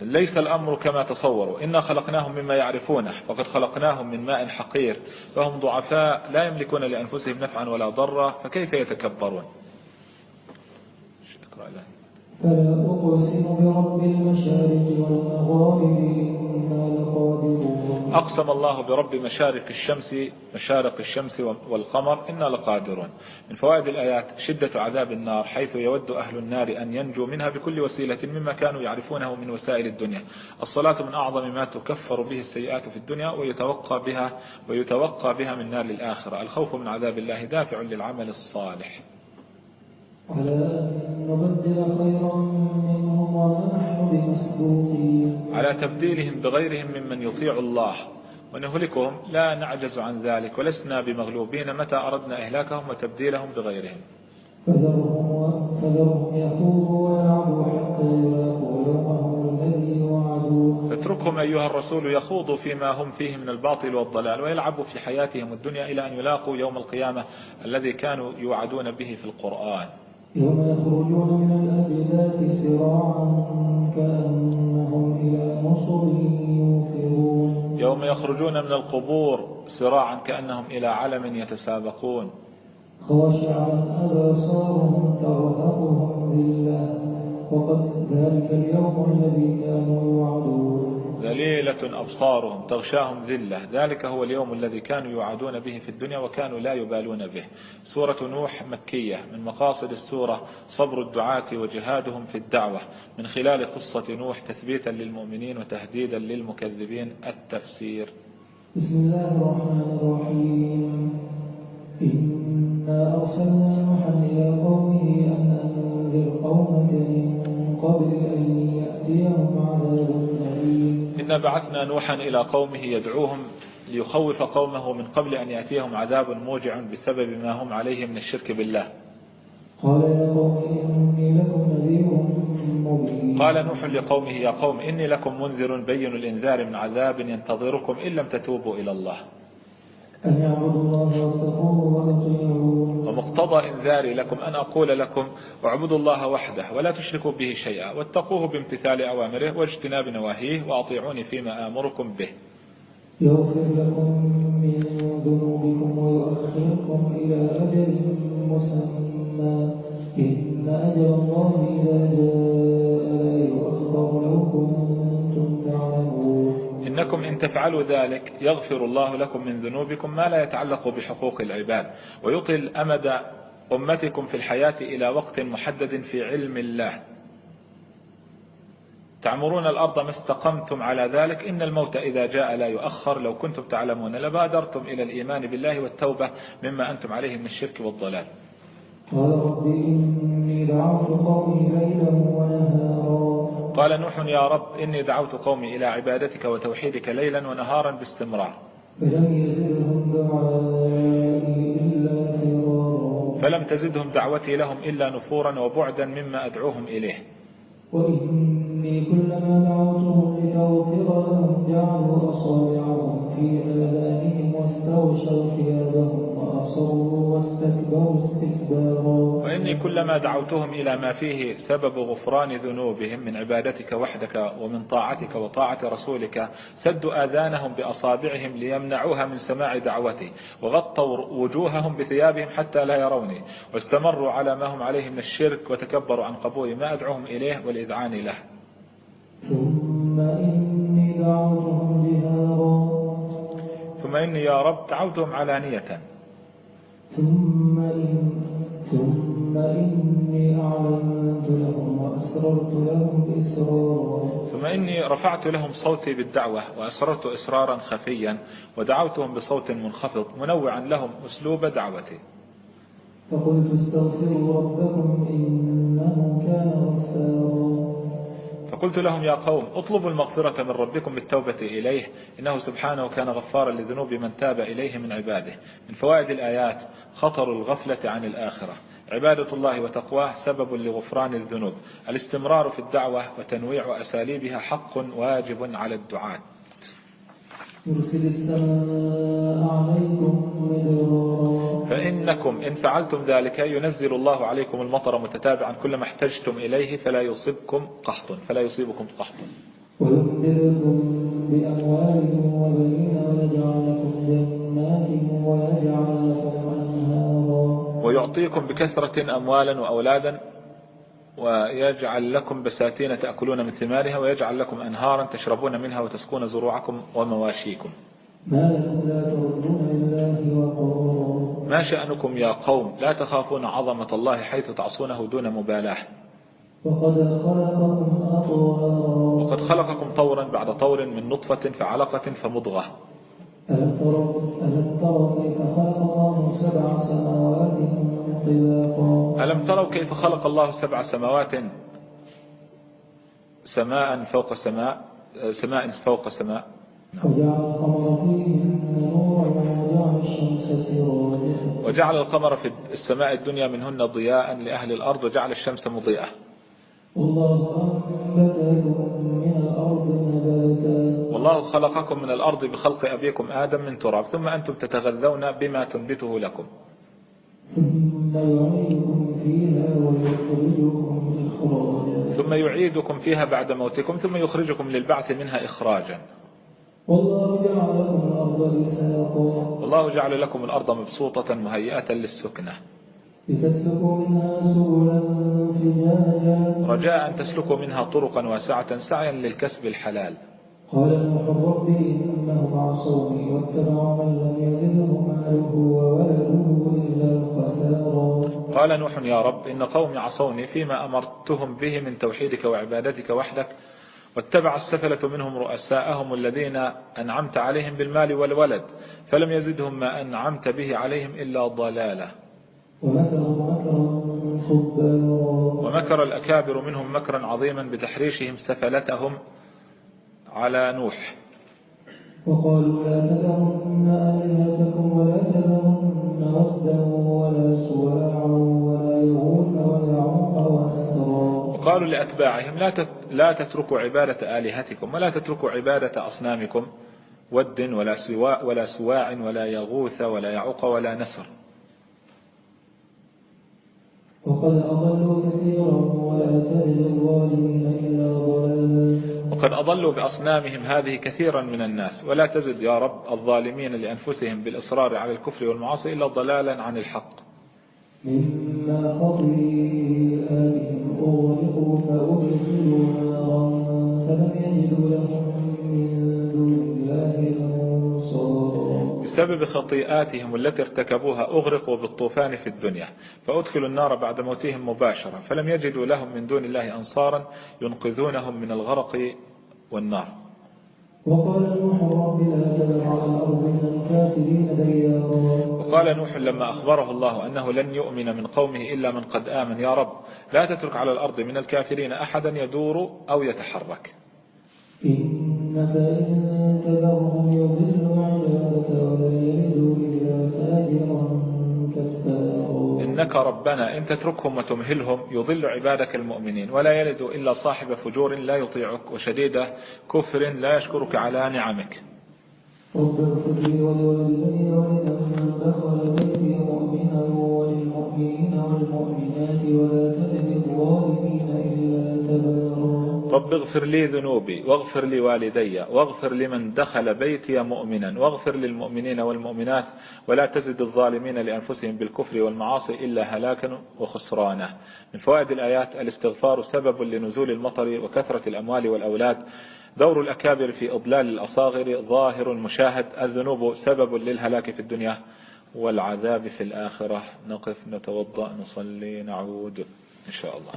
ليس الأمر كما تصوروا. إنا خلقناهم مما يعرفونه. فقد خلقناهم من ماء حقير. فهم ضعفاء لا يملكون لأنفسهم نفعا ولا ضرا. فكيف يتكبرون. فلا أقسم برب المشارق والمغارب أقسم الله برب مشارق الشمس مشارق الشمس والقمر إنا لقادرون. من فوائد الآيات شدة عذاب النار حيث يود أهل النار أن ينجوا منها بكل وسيلة مما كانوا يعرفونه من وسائل الدنيا. الصلاة من أعظم ما تكفر به السيئات في الدنيا ويتوقع بها ويتوقع بها من نار الآخرة. الخوف من عذاب الله دافع للعمل الصالح. على أن نبدل خيرا منهم وما نحن بمسبوقين على تبديلهم بغيرهم ممن يطيع الله ونهلكهم لا نعجز عن ذلك ولسنا بمغلوبين متى أردنا إهلاكهم وتبديلهم بغيرهم. فاتركهم أيها الرسول يخوضوا فيما هم فيه من الباطل والضلال ويلعبوا في حياتهم الدنيا إلى أن يلاقوا يوم القيامة الذي كانوا يوعدون به في القرآن. يوم يخرجون من الأجداث سراعا كأنهم إلى نصب يوفرون يوم يخرجون من القبور سراعا كأنهم إلى علم يتسابقون. خاشعا أبصارهم ترهقهم ذلة. وقد ذلك اليوم الذي كانوا يوعدون. ذليلة أبصارهم تغشاهم ذلة. ذلك هو اليوم الذي كانوا يوعدون به في الدنيا وكانوا لا يبالون به. سورة نوح مكية من مقاصد السورة صبر الدعاة وجهادهم في الدعوة. من خلال قصة نوح تثبيتا للمؤمنين وتهديدا للمكذبين التفسير. بسم الله الرحمن الرحيم. إنا أرسلنا نوحا إلى قومه أن أنذر قومك من قبل أن يأتيهم عذاب إنا بعثنا نوحا إلى قومه يدعوهم ليخوف قومه من قبل أن يأتيهم عذاب موجع بسبب ما هم عليه من الشرك بالله. قال يا قوم إني لكم نذير مبين. قال نوح لقومه يا قوم إني لكم منذر بين الإنذار من عذاب ينتظركم إن لم تتوبوا إلى الله. أن يعبدوا الله واتقوه ومقتضى إنذاري لكم أن أقول لكم اعبدوا الله وحده ولا تشركوا به شيئا واتقوه بامتثال أوامره واجتناب نواهيه وأطيعوني فيما آمركم به. يغفر لكم من ذنوبكم ويؤخركم إلى أجل مسمى. إن أجل الله إذا جاء. إنكم إن تفعلوا ذلك يغفر الله لكم من ذنوبكم ما لا يتعلق بحقوق العباد ويطل أمد أمتكم في الحياة إلى وقت محدد في علم الله. تعمرون الأرض ما استقمتم على ذلك؟ إن الموت إذا جاء لا يؤخر. لو كنتم تعلمون لبادرتم إلى الإيمان بالله والتوبة مما أنتم عليه من الشرك والضلال. قال رب إني دعوت قومي ليلا ونهارا. قال نوح يا رب إني دعوت قومي إلى عبادتك وتوحيدك ليلا ونهارا باستمرار. فلم تزدهم دعوتي لهم إلا نفورا وبعدا مما أدعوهم إليه. وإني كلما دعوتهم لتغفر لهم جعلوا أصابعهم في آذانهم واستغشوا ثيابهم وأصروا واستكبروا استكبارا. وإني كلما دعوتهم إلى ما فيه سبب غفران ذنوبهم من عبادتك وحدك ومن طاعتك وطاعة رسولك سدوا آذانهم بأصابعهم ليمنعوها من سماع دعوتي وغطوا وجوههم بثيابهم حتى لا يروني واستمروا على ما هم عليه من الشرك وتكبروا عن قبول ما أدعوهم إليه والإذعان له. ثم إني دعوتهم جهارا. ثم إني يا رب دعوتهم علانية. ثم إن ثم إني أعلنت لهم وأسررت لهم إسرارا. ثم إني رفعت لهم صوتي بالدعوة وأسررت إسرارا خفيا ودعوتهم بصوت منخفض منوعا لهم أسلوب دعوتي. فقلت استغفروا ربكم إنه كان غفارا. فقلت لهم يا قوم اطلبوا المغفرة من ربكم بالتوبة إليه إنه سبحانه كان غفارا لذنوب من تاب إليه من عباده. من فوائد الآيات خطر الغفلة عن الآخرة. عبادة الله وتقواه سبب لغفران الذنوب. الاستمرار في الدعوة وتنويع أساليبها حق واجب على الدعاة. يرسل السماء عليكم مدرارا. فإنكم إن فعلتم ذلك ينزل الله عليكم المطر متتابعا كلما احتجتم إليه فلا يصيبكم قحط فلا يصيبكم قحط. ويمددكم بأموال وبنين ويجعل لكم جنات ويجعل لكم أنهارا. ويعطيكم بكثرة أموالا وأولادا ويجعل لكم بساتين تأكلون من ثمارها ويجعل لكم أنهارا تشربون منها وتسكون زروعكم ومواشيكم. ما شأنكم يا قوم؟ لا تخافون عظمة الله حيث تعصونه دون مبالاة. وقد خلقكم أطوارا. وقد خلقكم طورا بعد طور من نطفة فعلقة فمضغة. ألم تروا كيف خلق الله سبع سماوات طباقا ألم تروا كيف خلق الله سبع سماوات؟ سماء فوق سماء سماء فوق سماء. وجعل القمر فيهن نورا وجعل الشمس سراجا وجعل القمر في السماء الدنيا منهن ضياء لأهل الأرض وجعل الشمس مضيئة. والله أنبتكم من الأرض نباتا. والله خلقكم من الأرض بخلق أبيكم آدم من تراب ثم أنتم تتغذون بما تنبته لكم. ثم يعيدكم فيها ويخرجكم إخراجا. ثم يعيدكم فيها بعد موتكم ثم يخرجكم للبعث منها إخراجا. والله جعل لكم الأرض بساطا. والله جعل لكم الأرض مبسوطة مهيئة للسكنة. لتسلكوا منها سبلا فجاجا. رجاء أن تسلكوا منها طرقا واسعة سعيا للكسب الحلال. قال نوح رب إنهم عصوني واتبعوا من لم يزده ماله وولده إلا خسارا قال نوح يا رب إن قومي عصوني فيما أمرتهم به من توحيدك وعبادتك وحدك واتبع السفلة منهم رؤساءهم الذين أنعمت عليهم بالمال والولد فلم يزدهم ما أنعمت به عليهم إلا ضلالة. ومكر الأكابر منهم مكرا عظيما بتحريشهم سفلتهم على نوح. وقالوا لا تذرن آلهتكم ولا تذرن ودا ولا سواعا ولا يغوث ويعوق ونسرا. وقالوا لأتباعهم لا لا تتركوا عبادة آلهتكم ولا تتركوا عبادة أصنامكم ود ولا سواع ولا سواع ولا يغوث ولا يعوق ولا نسر. وقد أضلوا كثيرا ولا تزد الظالمين إلا ضلالا وقد أضلوا بأصنامهم هذه كثيرا من الناس. ولا تزد يا رب الظالمين لأنفسهم بالإصرار على الكفر والمعاصي إلا ضلالا عن الحق. مما خطيئاتهم أغرقوا فأدخلوا نارا فلم يجدوا لهم من دون الله أنصارا. بسبب خطيئاتهم التي ارتكبوها أغرقوا بالطوفان في الدنيا. فأدخلوا النار بعد موتهم مباشرة فلم يجدوا لهم من دون الله أنصارا ينقذونهم من الغرق والنار. وقال نوح رب لا تذر على الأرض من الكافرين ديارا. وقال نوح لما أخبره الله أنه لن يؤمن من قومه إلا من قد آمن يا رب لا تترك على الأرض من الكافرين أحدا يدور أو يتحرك. إنك إن تذرهم إنك ربنا إن تتركهم وتمهلهم يضل عبادك المؤمنين. ولا يلد إلا صاحب فجور لا يطيعك وشديد كفر لا يشكرك على نعمك. ولا رب اغفر لي ذنوبي واغفر لي والدي واغفر لمن دخل بيتي مؤمنا واغفر للمؤمنين والمؤمنات ولا تزد الظالمين لأنفسهم بالكفر والمعاصي إلا هلاكا وخسرانا. من فوائد الآيات الاستغفار سبب لنزول المطر وكثرة الأموال والأولاد. دور الأكابر في إضلال الأصاغر ظاهر مشاهد الذنوب سبب للهلاك في الدنيا والعذاب في الآخرة. نقف نتوضأ نصلي نعود إن شاء الله.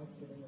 Okay.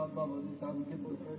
साहब बाबा जी साहब के पुत्र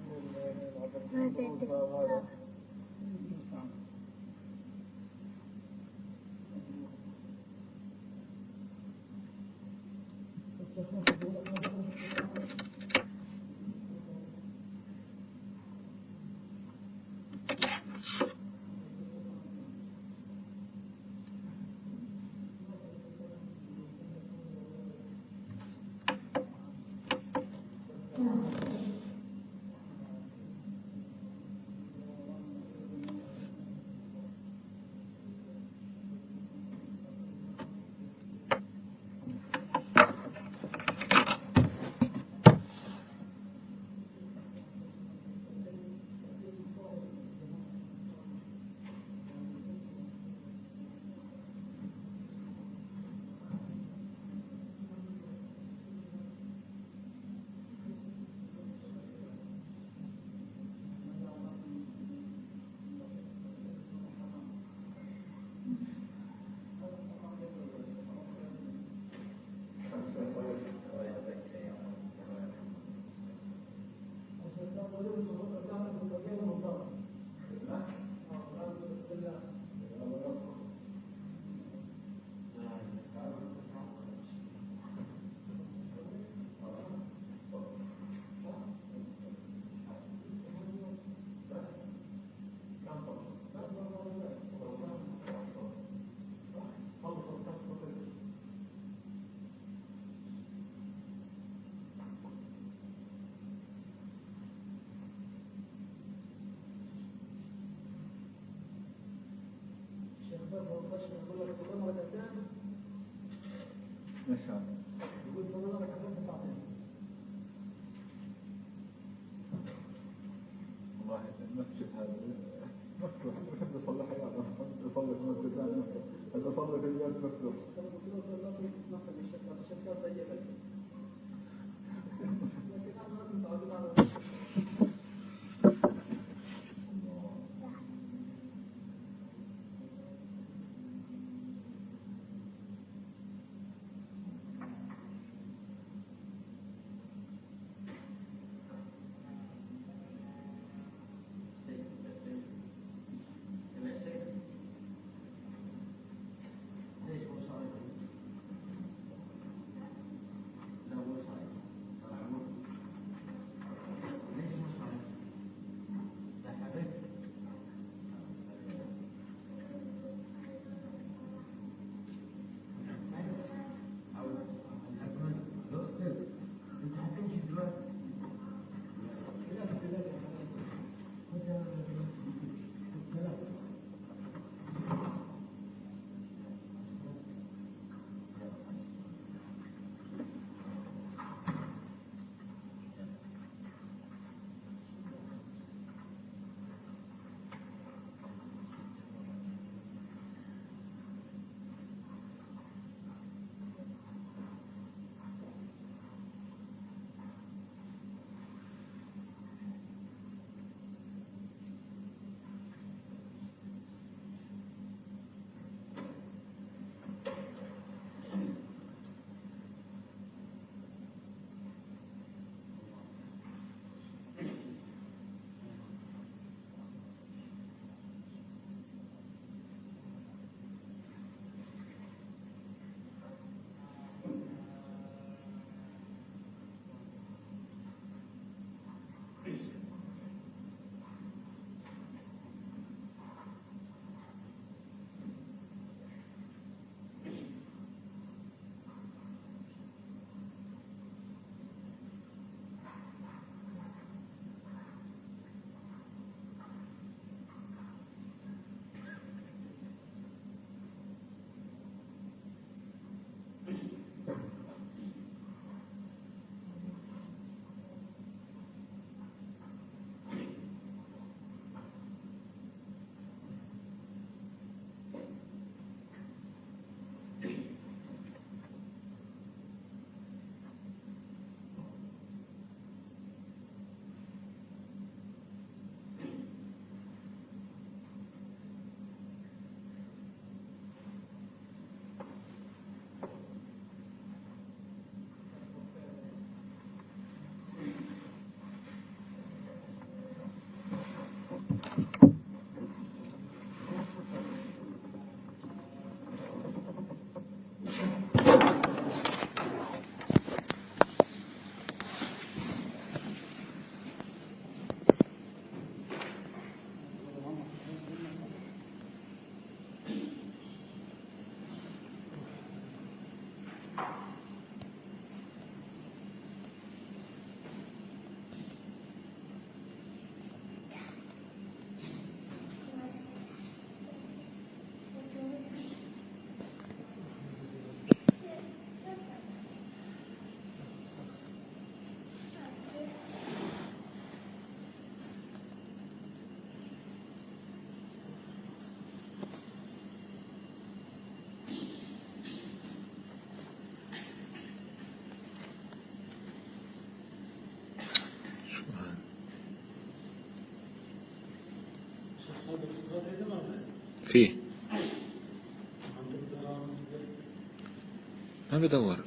بدور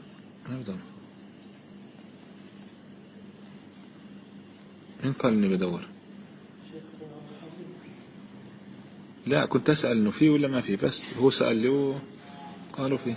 ما بدور مين قال إني بدور لا كنت أسأل إنه فيه ولا ما فيه بس هو سأل لي وقالوا فيه.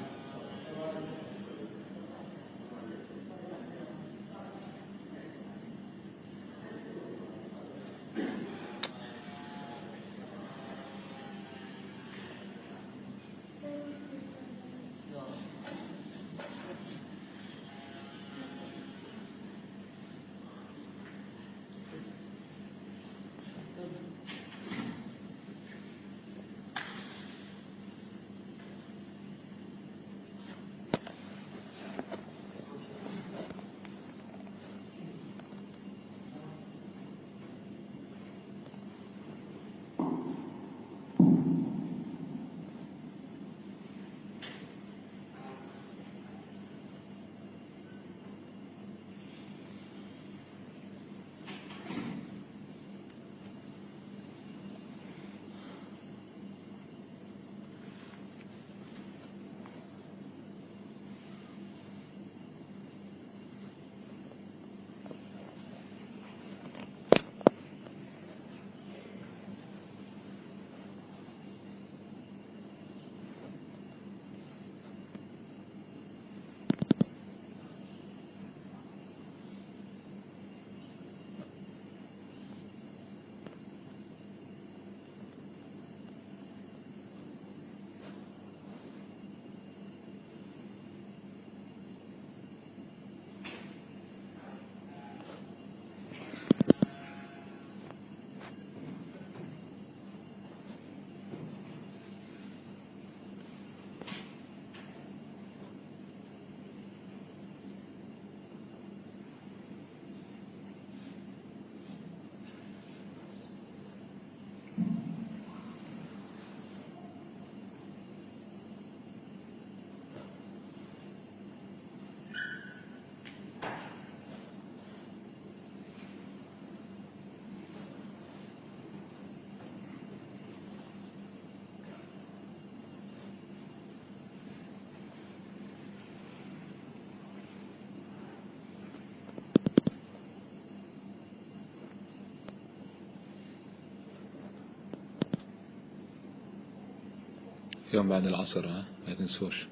يوم بعد العصر ها؟ ما تنسوش.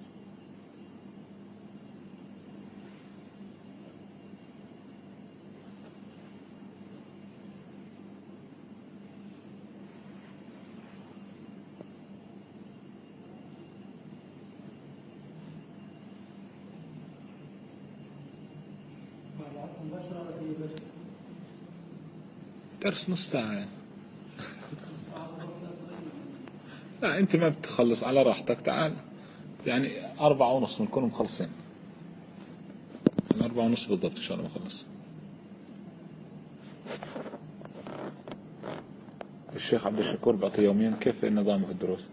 درس نص ساعة لا انت ما بتخلص على راحتك تعال. يعني أربعة ونص بنكون مخلصين. أربعة ونص بالضبط إن شاء الله مخلص. الشيخ عبد الشكور بعطي يومين كيف النظام في الدروس؟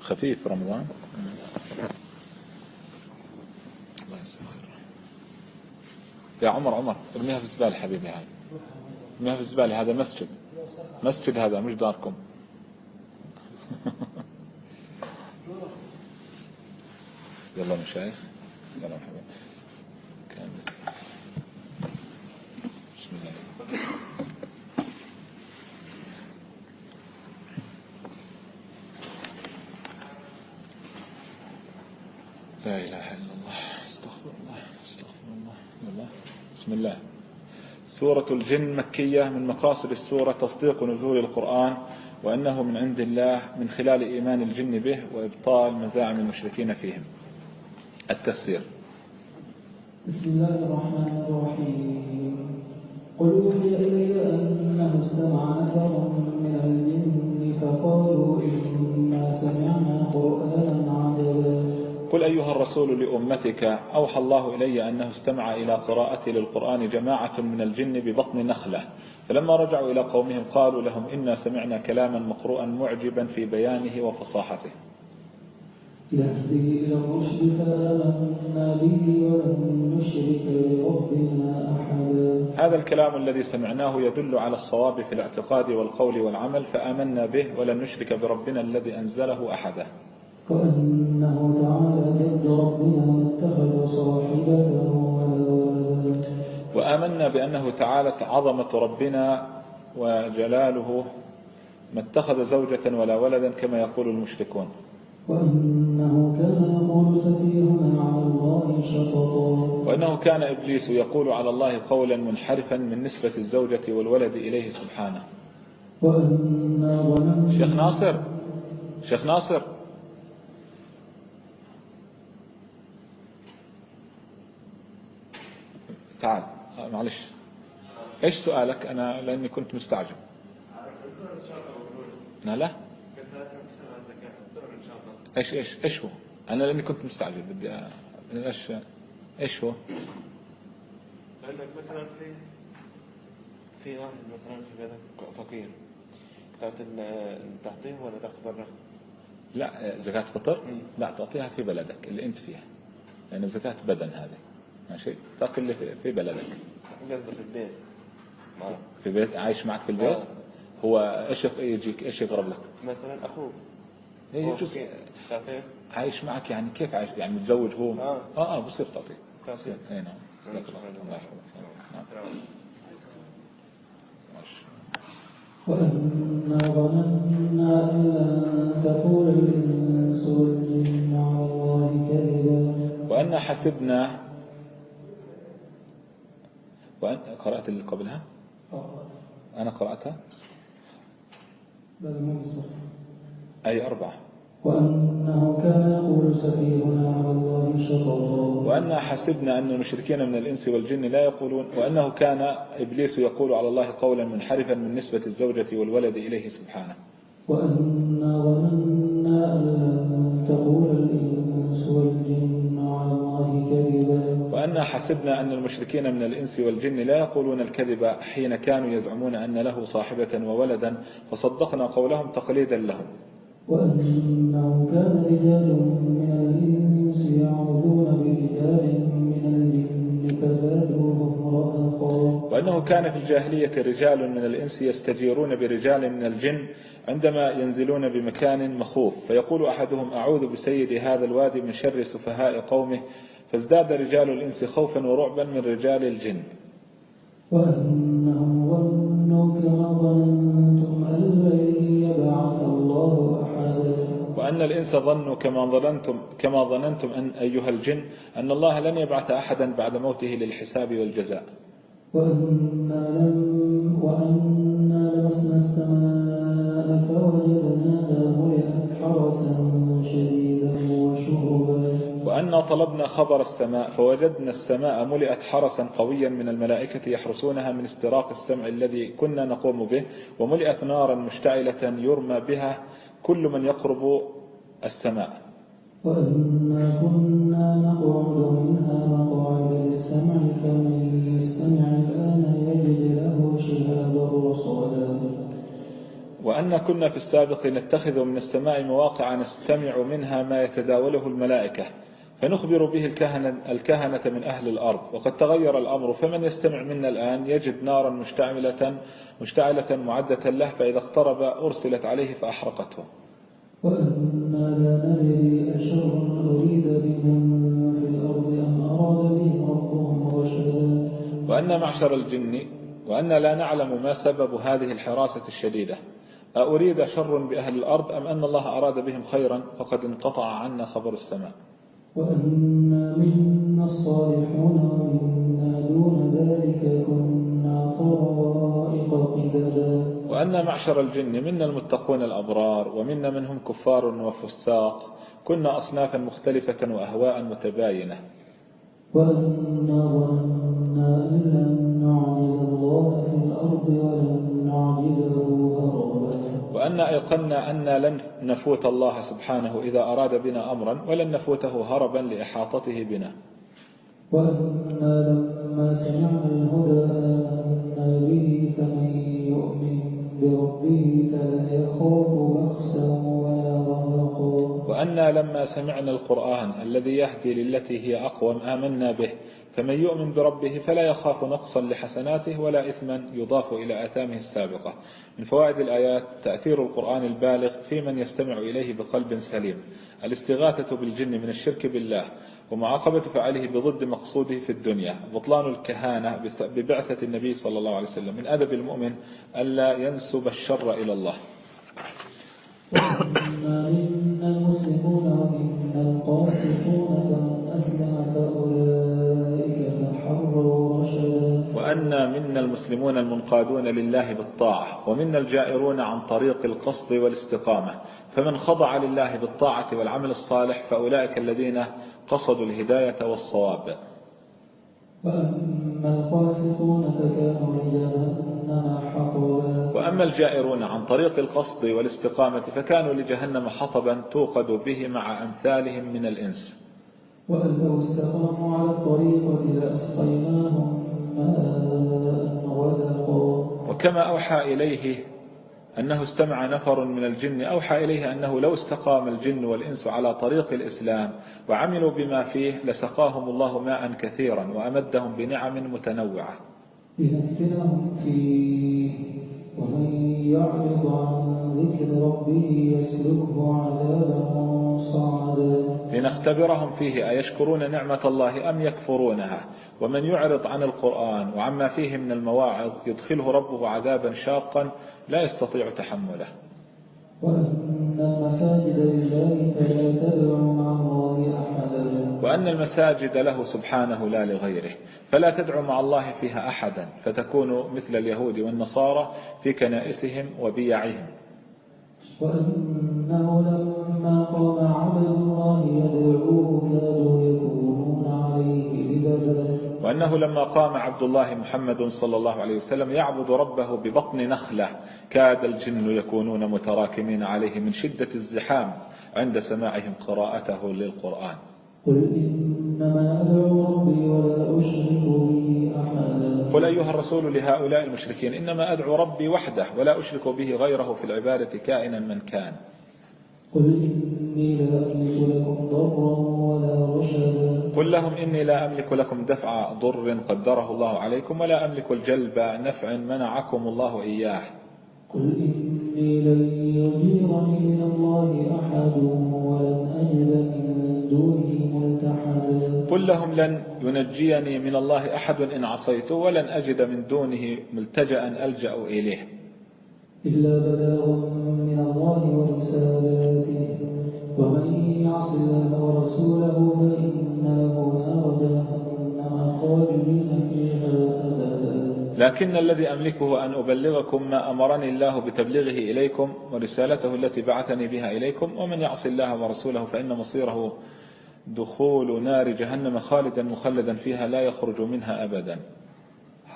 خفيف رمضان. الله يا عمر عمر ارميها في الزبالة حبيبي هاي. ارميها في الزبالة هذا مسجد. مسجد هذا مش داركم. يلا مشايخ بسم الله. لا إله إلا الله. استغفر الله استغفر الله. الله بسم الله. سورة الجن مكية من مقاصد السورة تصديق نزول القرآن وأنه من عند الله من خلال إيمان الجن به وإبطال مزاعم المشركين فيهم. التفسير. بسم الله الرحمن الرحيم. قل أوحي إلي أنه استمع نفر من الجن فقالوا إنا سمعنا قرآنا عجبا. قل أيها الرسول لأمتك أوحى الله إلي أنه استمع إلى قراءة للقرآن جماعة من الجن ببطن نخلة. فلما رجعوا إلى قومهم قالوا لهم إنا سمعنا كلاما مقروءا معجبا في بيانه وفصاحته. يهدي إلى الرشد فآمنا به ولن نشرك بربنا أحدا. هذا الكلام الذي سمعناه يدل على الصواب في الاعتقاد والقول والعمل فآمنا به ولن نشرك بربنا الذي أنزله أحدا. وأنه تعالى جد ربنا واتخذ صاحبته ولا وآمنا بأنه تعالى عظمة ربنا وجلاله ما اتخذ زوجة ولا ولدا كما يقول المشركون. وأنه كان يقول سفيهنا على الله شططا. وأنه كان إبليس يقول على الله قولا منحرفا من نسبة الزوجة والولد إليه سبحانه. شيخ ناصر شيخ ناصر. تعال معلش. إيش سؤالك؟ أنا لأني كنت مستعجب لا لا. إيش إيش إيش هو؟ أنا لأني كنت مستعجل بدي إيش إيش هو؟ لأنك مثلا في في واحد مثلا في بلدك فقير تعطيه ولا تاخذ برا؟ لا زكاة فطر. لا تعطيها في بلدك اللي أنت فيها لأن زكاة بدن هذه. ماشي؟ تأكل اللي في- بلدك. قصدي في البيت. في بيت عايش معك في البيت؟ آه. هو إيش يجيك إيش يقرب لك؟ مثلا أخوه إيه يجوز فقير. تعطيه عايش معك يعني كيف عايش؟ يعني متزوج هو آه. آه آه بصير تعطيه. اي نعم. جزاك الله خير. الله يحفظك. نعم. وأنا ظننا أن لن تقول الإنس والجن على الله كذبا. وأن حسبنا وأن قرأت اللي قبلها؟ أنا قرأتها؟ بل منصف. أي أربعة. وأنه كان يقول سفيهنا على الله شططا وأن حسبنا أن المشركين من الإنس والجن لا يقولون وأنه كان إبليس يقول على الله قولا منحرفا من نسبة الزوجة والولد إليه سبحانه. وأنا ظننا أن تقول الإنس والجن على الله كذبا. وأن حسبنا أن المشركين من الإنس والجن لا يقولون الكذب حين كانوا يزعمون أن له صاحبة وولدا فصدقنا قولهم تقليدا لهم. وأنه كان رجال من الإنس يعوذون برجال من الجن فزادوهم رهقا. وأنه كان في الجاهلية رجال من الإنس يستجيرون برجال من الجن عندما ينزلون بمكان مخوف. فيقول أحدهم أعوذ بسيد هذا الوادي من شر سفهاء قومه. فازداد رجال الإنس خوفا ورعبا من رجال الجن. وأنهم ظنوا كما ظننتم وأن الإنس ظنوا كما ظننتم كما ظننتم أن أيها الجن أن الله لن يبعث أحدا بعد موته للحساب والجزاء. وأنا لم وأنا لمسنا السماء فوجدناها ملئت حرسا شديدا وشهبا وأنا طلبنا خبر السماء فوجدنا السماء ملئت حرسا قويا من الملائكة يحرسونها من استراق السمع الذي كنا نقوم به وملئت نارا مشتعلة يرمى بها كل من يقرب السماء. وأنا كنا نقعد منها مقعد للسمع فمن يستمع الآن يجد له شهابا رصادا وأن كنا في السابق نتخذ من السماء مواقع نستمع منها ما يتداوله الملائكة فنخبر به الكهنة, الكهنة من أهل الأرض. وقد تغير الأمر فمن يستمع منا الآن يجد نارا مشتعلة, مشتعلة معدة له فإذا اقترب أرسلت عليه فأحرقته. وأنا لا ندري أشر أريد بهم في الأرض أم أراد بهم ربهم رشدا؟ وأن معشر الجن وأن لا نعلم ما سبب هذه الحراسة الشديدة. أريد شر بأهل الأرض أم أن الله أراد بهم خيرا فقد انقطع عنا خبر السماء؟ وأنا منا الصالحون ومنا دون ذلك كنا قددا وأن معشر الجن منا المتقون الأبرار ومنا منهم كفار وفساق كنا أصنافا مختلفة وأهواء متباينة. وأنا ظننا أن لن نعجز الله في الأرض ولن نعجزه وأن أيقنا أن لن نفوت الله سبحانه إذا أراد بنا أمرا ولن نفوته هربا لإحاطته بنا. وأنا لما سمعنا الهدى آمنا به بربه فلا بخسا ولا رهقا وأنا لما سمعنا القرآن الذي يهدي للتي هي أقوم آمنا به فمن يؤمن بربه فلا يخاف نقصا لحسناته ولا إثما يضاف إلى آثامه السابقة. من فوائد الآيات تأثير القرآن البالغ في من يستمع إليه بقلب سليم. الاستغاثة بالجن من الشرك بالله. ومعاقبة فعله بضد مقصوده في الدنيا بطلان الكهانة ببعثة النبي صلى الله عليه وسلم من أدب المؤمن ألا ينسب الشر إلى الله. وإنا منا فمن أسلم فأولئك تحروا رشدا. وأنا منا المسلمون المنقادون لله بالطاعة ومنا الجائرون عن طريق القصد والاستقامة فمن خضع لله بالطاعة والعمل الصالح فأولئك الذين قصدوا الهداية والصواب. وأما القاسطون فكانوا لجهنم حطبا وأما الجائرون عن طريق القصد والاستقامة فكانوا لجهنم حطبا توقد به مع أمثالهم من الإنس. وأن لو استقاموا على الطريقة لأسقيناهم ماء غدقا وكما أوحى إليه أنه استمع نفر من الجن أوحى إليه أنه لو استقام الجن والإنس على طريق الإسلام وعملوا بما فيه لسقاهم الله ماء كثيرا وأمدهم بنعم متنوعة. لنفتنهم فيه ومن يعرض عن ذكر ربه يسلكه عذابا صعدا لنختبرهم فيه أيشكرون نعمة الله أم يكفرونها؟ ومن يعرض عن القرآن وعما فيه من المواعظ يدخله ربه عذابا شاقا لا يستطيع تحمله. وأن المساجد لله فلا تدعوا مع الله أحدا. وأن المساجد له سبحانه لا لغيره فلا تدعو مع الله فيها أحدا فتكون مثل اليهود والنصارى في كنائسهم وبيعهم. وأنه لما قام عبد الله يدعوه كادوا يكونون عليه لبدا وأنه لما قام عبد الله محمد صلى الله عليه وسلم يعبد ربه ببطن نخلة كاد الجن يكونون متراكمين عليه من شدة الزحام عند سماعهم قراءته للقرآن. قل إنما أدعو ربي ولا أشرك به أحدا. قل أيها الرسول لهؤلاء المشركين إنما أدعو ربي وحده ولا أشرك به غيره في العبادة كائنا من كان. قل إني لا أملك لكم ضرا ولا رشدا. قل لهم إني لا أملك لكم دفع ضر قدره الله عليكم ولا أملك الجلب نفع منعكم الله إياه. قل إني لن يجيرني من الله أحد ولن أجد من دونه ملتحدا. قل لهم لن ينجيني من الله أحد إن عصيته ولن أجد من دونه ملتجأ ألجأ إليه. إلا بلاغ من الله ورسالاته ومن يعص الله ورسوله فإن نار جهنم خالدين فيها أبدا لكن الذي أملكه أن أبلغكم ما أمرني الله بتبليغه إليكم ورسالته التي بعثني بها إليكم ومن يعص الله ورسوله فإن مصيره دخول نار جهنم خالدا مخلدا فيها لا يخرج منها أبدا.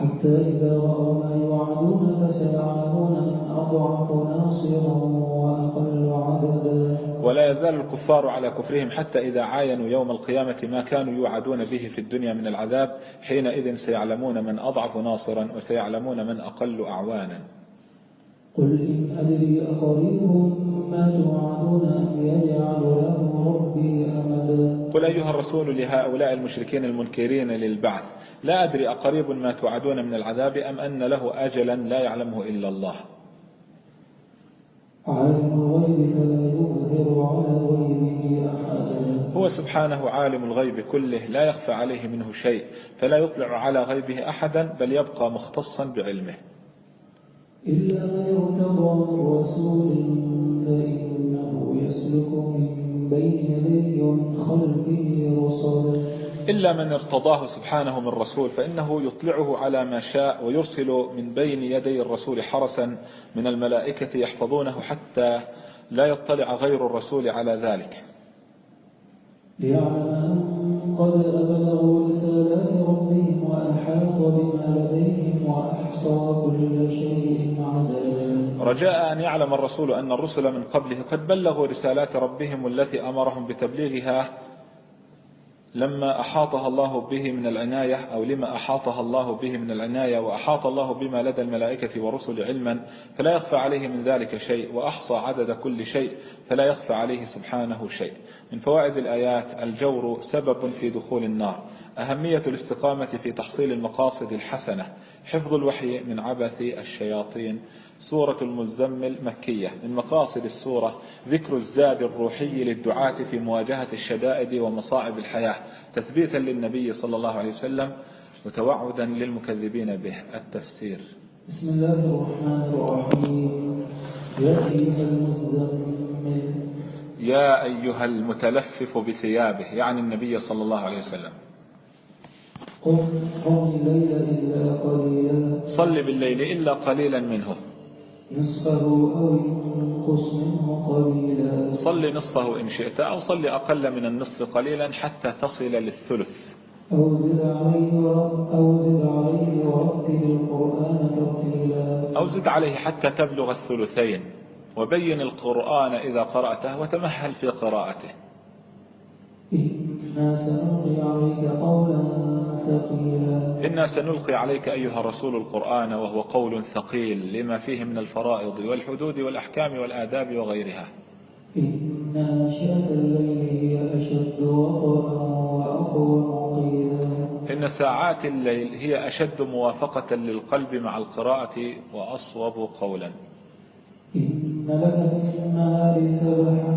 حتى إذا رأوا ما يوعدون فسيعلمون من أضعف ناصرا وأقل عددا. ولا يزال الكفار على كفرهم حتى إذا عاينوا يوم القيامة ما كانوا يوعدون به في الدنيا من العذاب حينئذ سيعلمون من أضعف ناصرا وسيعلمون من أقل أعوانا. قل إن أدري أقريب ما توعدون أم يجعل له ربي أمدا قل أيها الرسول لهؤلاء المشركين المنكرين للبعث لا أدري أقريب ما توعدون من العذاب أم أن له أجلا لا يعلمه إلا الله. عالم الغيب فلا يظهر على غيبه أحدا هو سبحانه عالم الغيب كله لا يخفى عليه منه شيء فلا يطلع على غيبه أحدا بل يبقى مختصا بعلمه. إلا من رسول فإنه يسلك من بين ومن خلفه رصدا إلا من ارتضاه سبحانه من رسول فإنه يطلعه على ما شاء ويرسل من بين يدي الرسول حرسا من الملائكة يحفظونه حتى لا يطلع غير الرسول على ذلك. ليعلم قد أبلغوا رسالات ربهم وأحاط بما لديهم رجاء أن يعلم الرسول أن الرسل من قبله قد بلغوا رسالات ربهم التي أمرهم بتبليغها لما أحاطها الله به من العناية أو لما أحاطها الله به من العناية وأحاط الله بما لدى الملائكة ورسل علما فلا يخفى عليه من ذلك شيء وأحصى عدد كل شيء فلا يخفى عليه سبحانه شيء. من فوائد الآيات الجور سبب في دخول النار أهمية الاستقامة في تحصيل المقاصد الحسنة حفظ الوحي من عبث الشياطين سورة المزمل مكية. من مقاصد السورة ذكر الزاد الروحي للدعاة في مواجهة الشدائد ومصاعب الحياة تثبيتا للنبي صلى الله عليه وسلم وتوعدا للمكذبين به. التفسير. بسم الله الرحمن الرحيم. يا أيها المزمل. يا أيها المتلفف بثيابه يعني النبي صلى الله عليه وسلم. قم قم الليل إلا قليلا. صل بالليل إلا قليلا منه. نصفه أو انقص منه قليلا. صل نصفه إن شئت أو صل أقل من النصف قليلا حتى تصل للثلث. أو زد عليه أو زد عليه ورتل القرآن ترتيلا. أو زد عليه حتى تبلغ الثلثين وبين القرآن إذا قرأته وتمهل في قراءته. إنا إنا سنلقي عليك أيها الرسول القرآن وهو قول ثقيل لما فيه من الفرائض والحدود والأحكام والآداب وغيرها. إن ناشئة الليل هي أشد قيلا إن ساعات الليل هي أشد موافقة للقلب مع القراءة وأصوب قولا. إن لك في النهار سبحا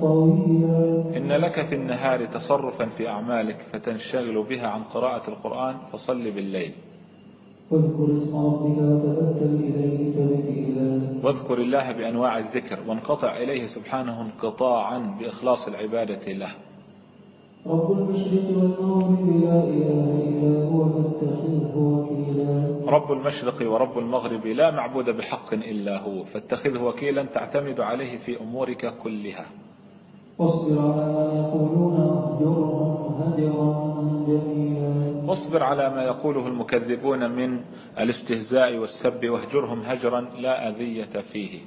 طويلا. إن لك في النهار تصرفا في أعمالك فتنشغل بها عن قراءة القرآن فصل بالليل. واذكر اسم ربك وتبتل إليه تبتيلا. واذكر الله بأنواع الذكر وانقطع إليه سبحانه انقطاعا بإخلاص العبادة له. رب المشرق والمغرب لا إله إلا هو فاتخذه وكيلا. رب المشرق ورب المغرب لا معبود بحق إلا هو فاتخذه وكيلا تعتمد عليه في أمورك كلها. واصبر على ما يقولون واهجرهم هجرا جميلا. واصبر على ما يقوله المكذبون من الاستهزاء والسب واهجرهم هجرا لا أذية فيه.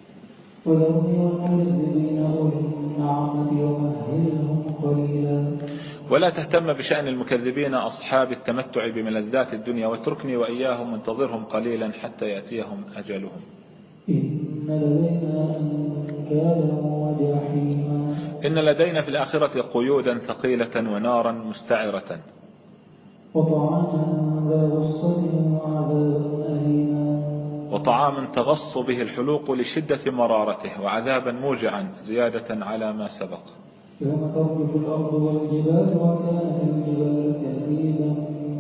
وذرني والمكذبين أولي النعمة ومهلهم قليلا. ولا تهتم بشأن المكذبين أصحاب التمتع بملذات الدنيا واتركني وإياهم وانتظرهم قليلا حتى يأتيهم أجلهم. إن لدينا في الآخرة قيودا ثقيلة ونارا مستعرة. وطعاما تغص به الحلوق لشدة مرارته وعذابا موجعا زيادة على ما سبق. يوم الأرض والجبال وكانت الجبال كثيبا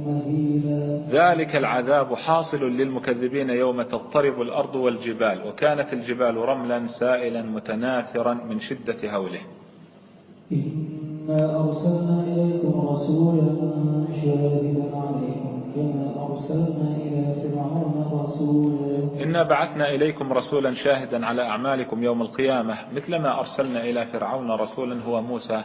مهيلا ذلك العذاب حاصل للمكذبين يوم تضطرب الأرض والجبال وكانت الجبال رملا سائلا متناثرا من شدة هوله. إنا أرسلنا إليكم رسولا شاهدا عليكم كما أرسلنا إلى فرعون رسولا. إنا بعثنا إليكم رسولا شاهدا على أعمالكم يوم القيامة مثلما أرسلنا إلى فرعون رسولا هو موسى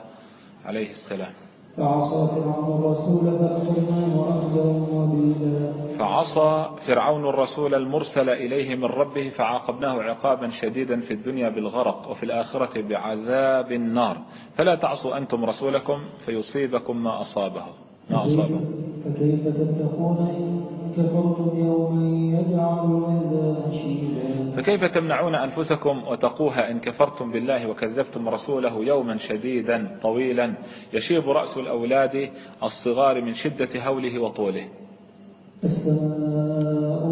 عليه السلام. فعصى فرعون الرسول فأخذناه أخذا وبيلا فعصى فرعون الرسول المرسل إليه من ربه فعاقبناه عقابا شديدا في الدنيا بالغرق وفي الآخرة بعذاب النار. فلا تعصوا أنتم رسولكم فيصيبكم ما أصابه. ما أصابه. فكيف تتقون إن كفرتم يوما يجعل الولدان شيبا فكيف تمنعون أنفسكم وتقوها إن كفرتم بالله وكذبتم رسوله يوما شديدا طويلا يشيب رأس الأولاد الصغار من شدة هوله وطوله؟ السماء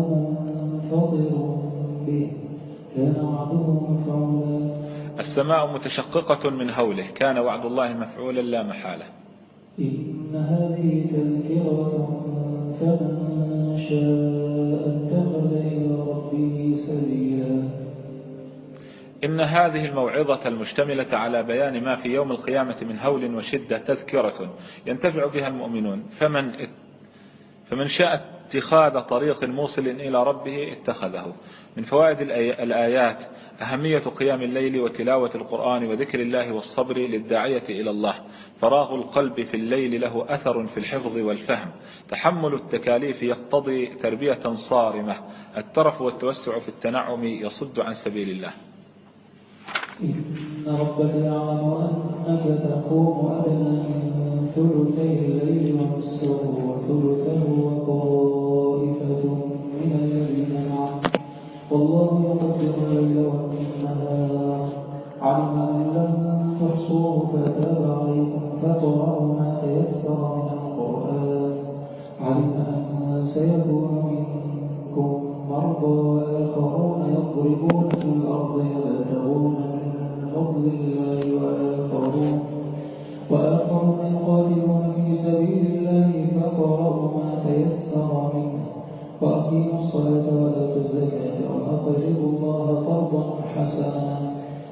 منفطر به كان وعده مفعولا. السماء متشققة من هوله كان وعد الله مفعولا لا محالة. إن هذه تذكرة فمن شاء اتخذ إلى ربه سبيلا. إن هذه الموعظة المشتملة على بيان ما في يوم القيامة من هول وشدة تذكرة ينتفع بها المؤمنون. فمن فمن شاء اتخاذ طريق موصل إلى ربه اتخذه. من فوائد الآيات أهمية قيام الليل وتلاوة القرآن وذكر الله والصبر للداعية إلى الله. فراغ القلب في الليل له أثر في الحفظ والفهم. تحمل التكاليف يقتضي تربية صارمة. الترف والتوسع في التنعم يصد عن سبيل الله. إن ربك يعلم أنك تقوم أدنى من ثلثي حسنا Allah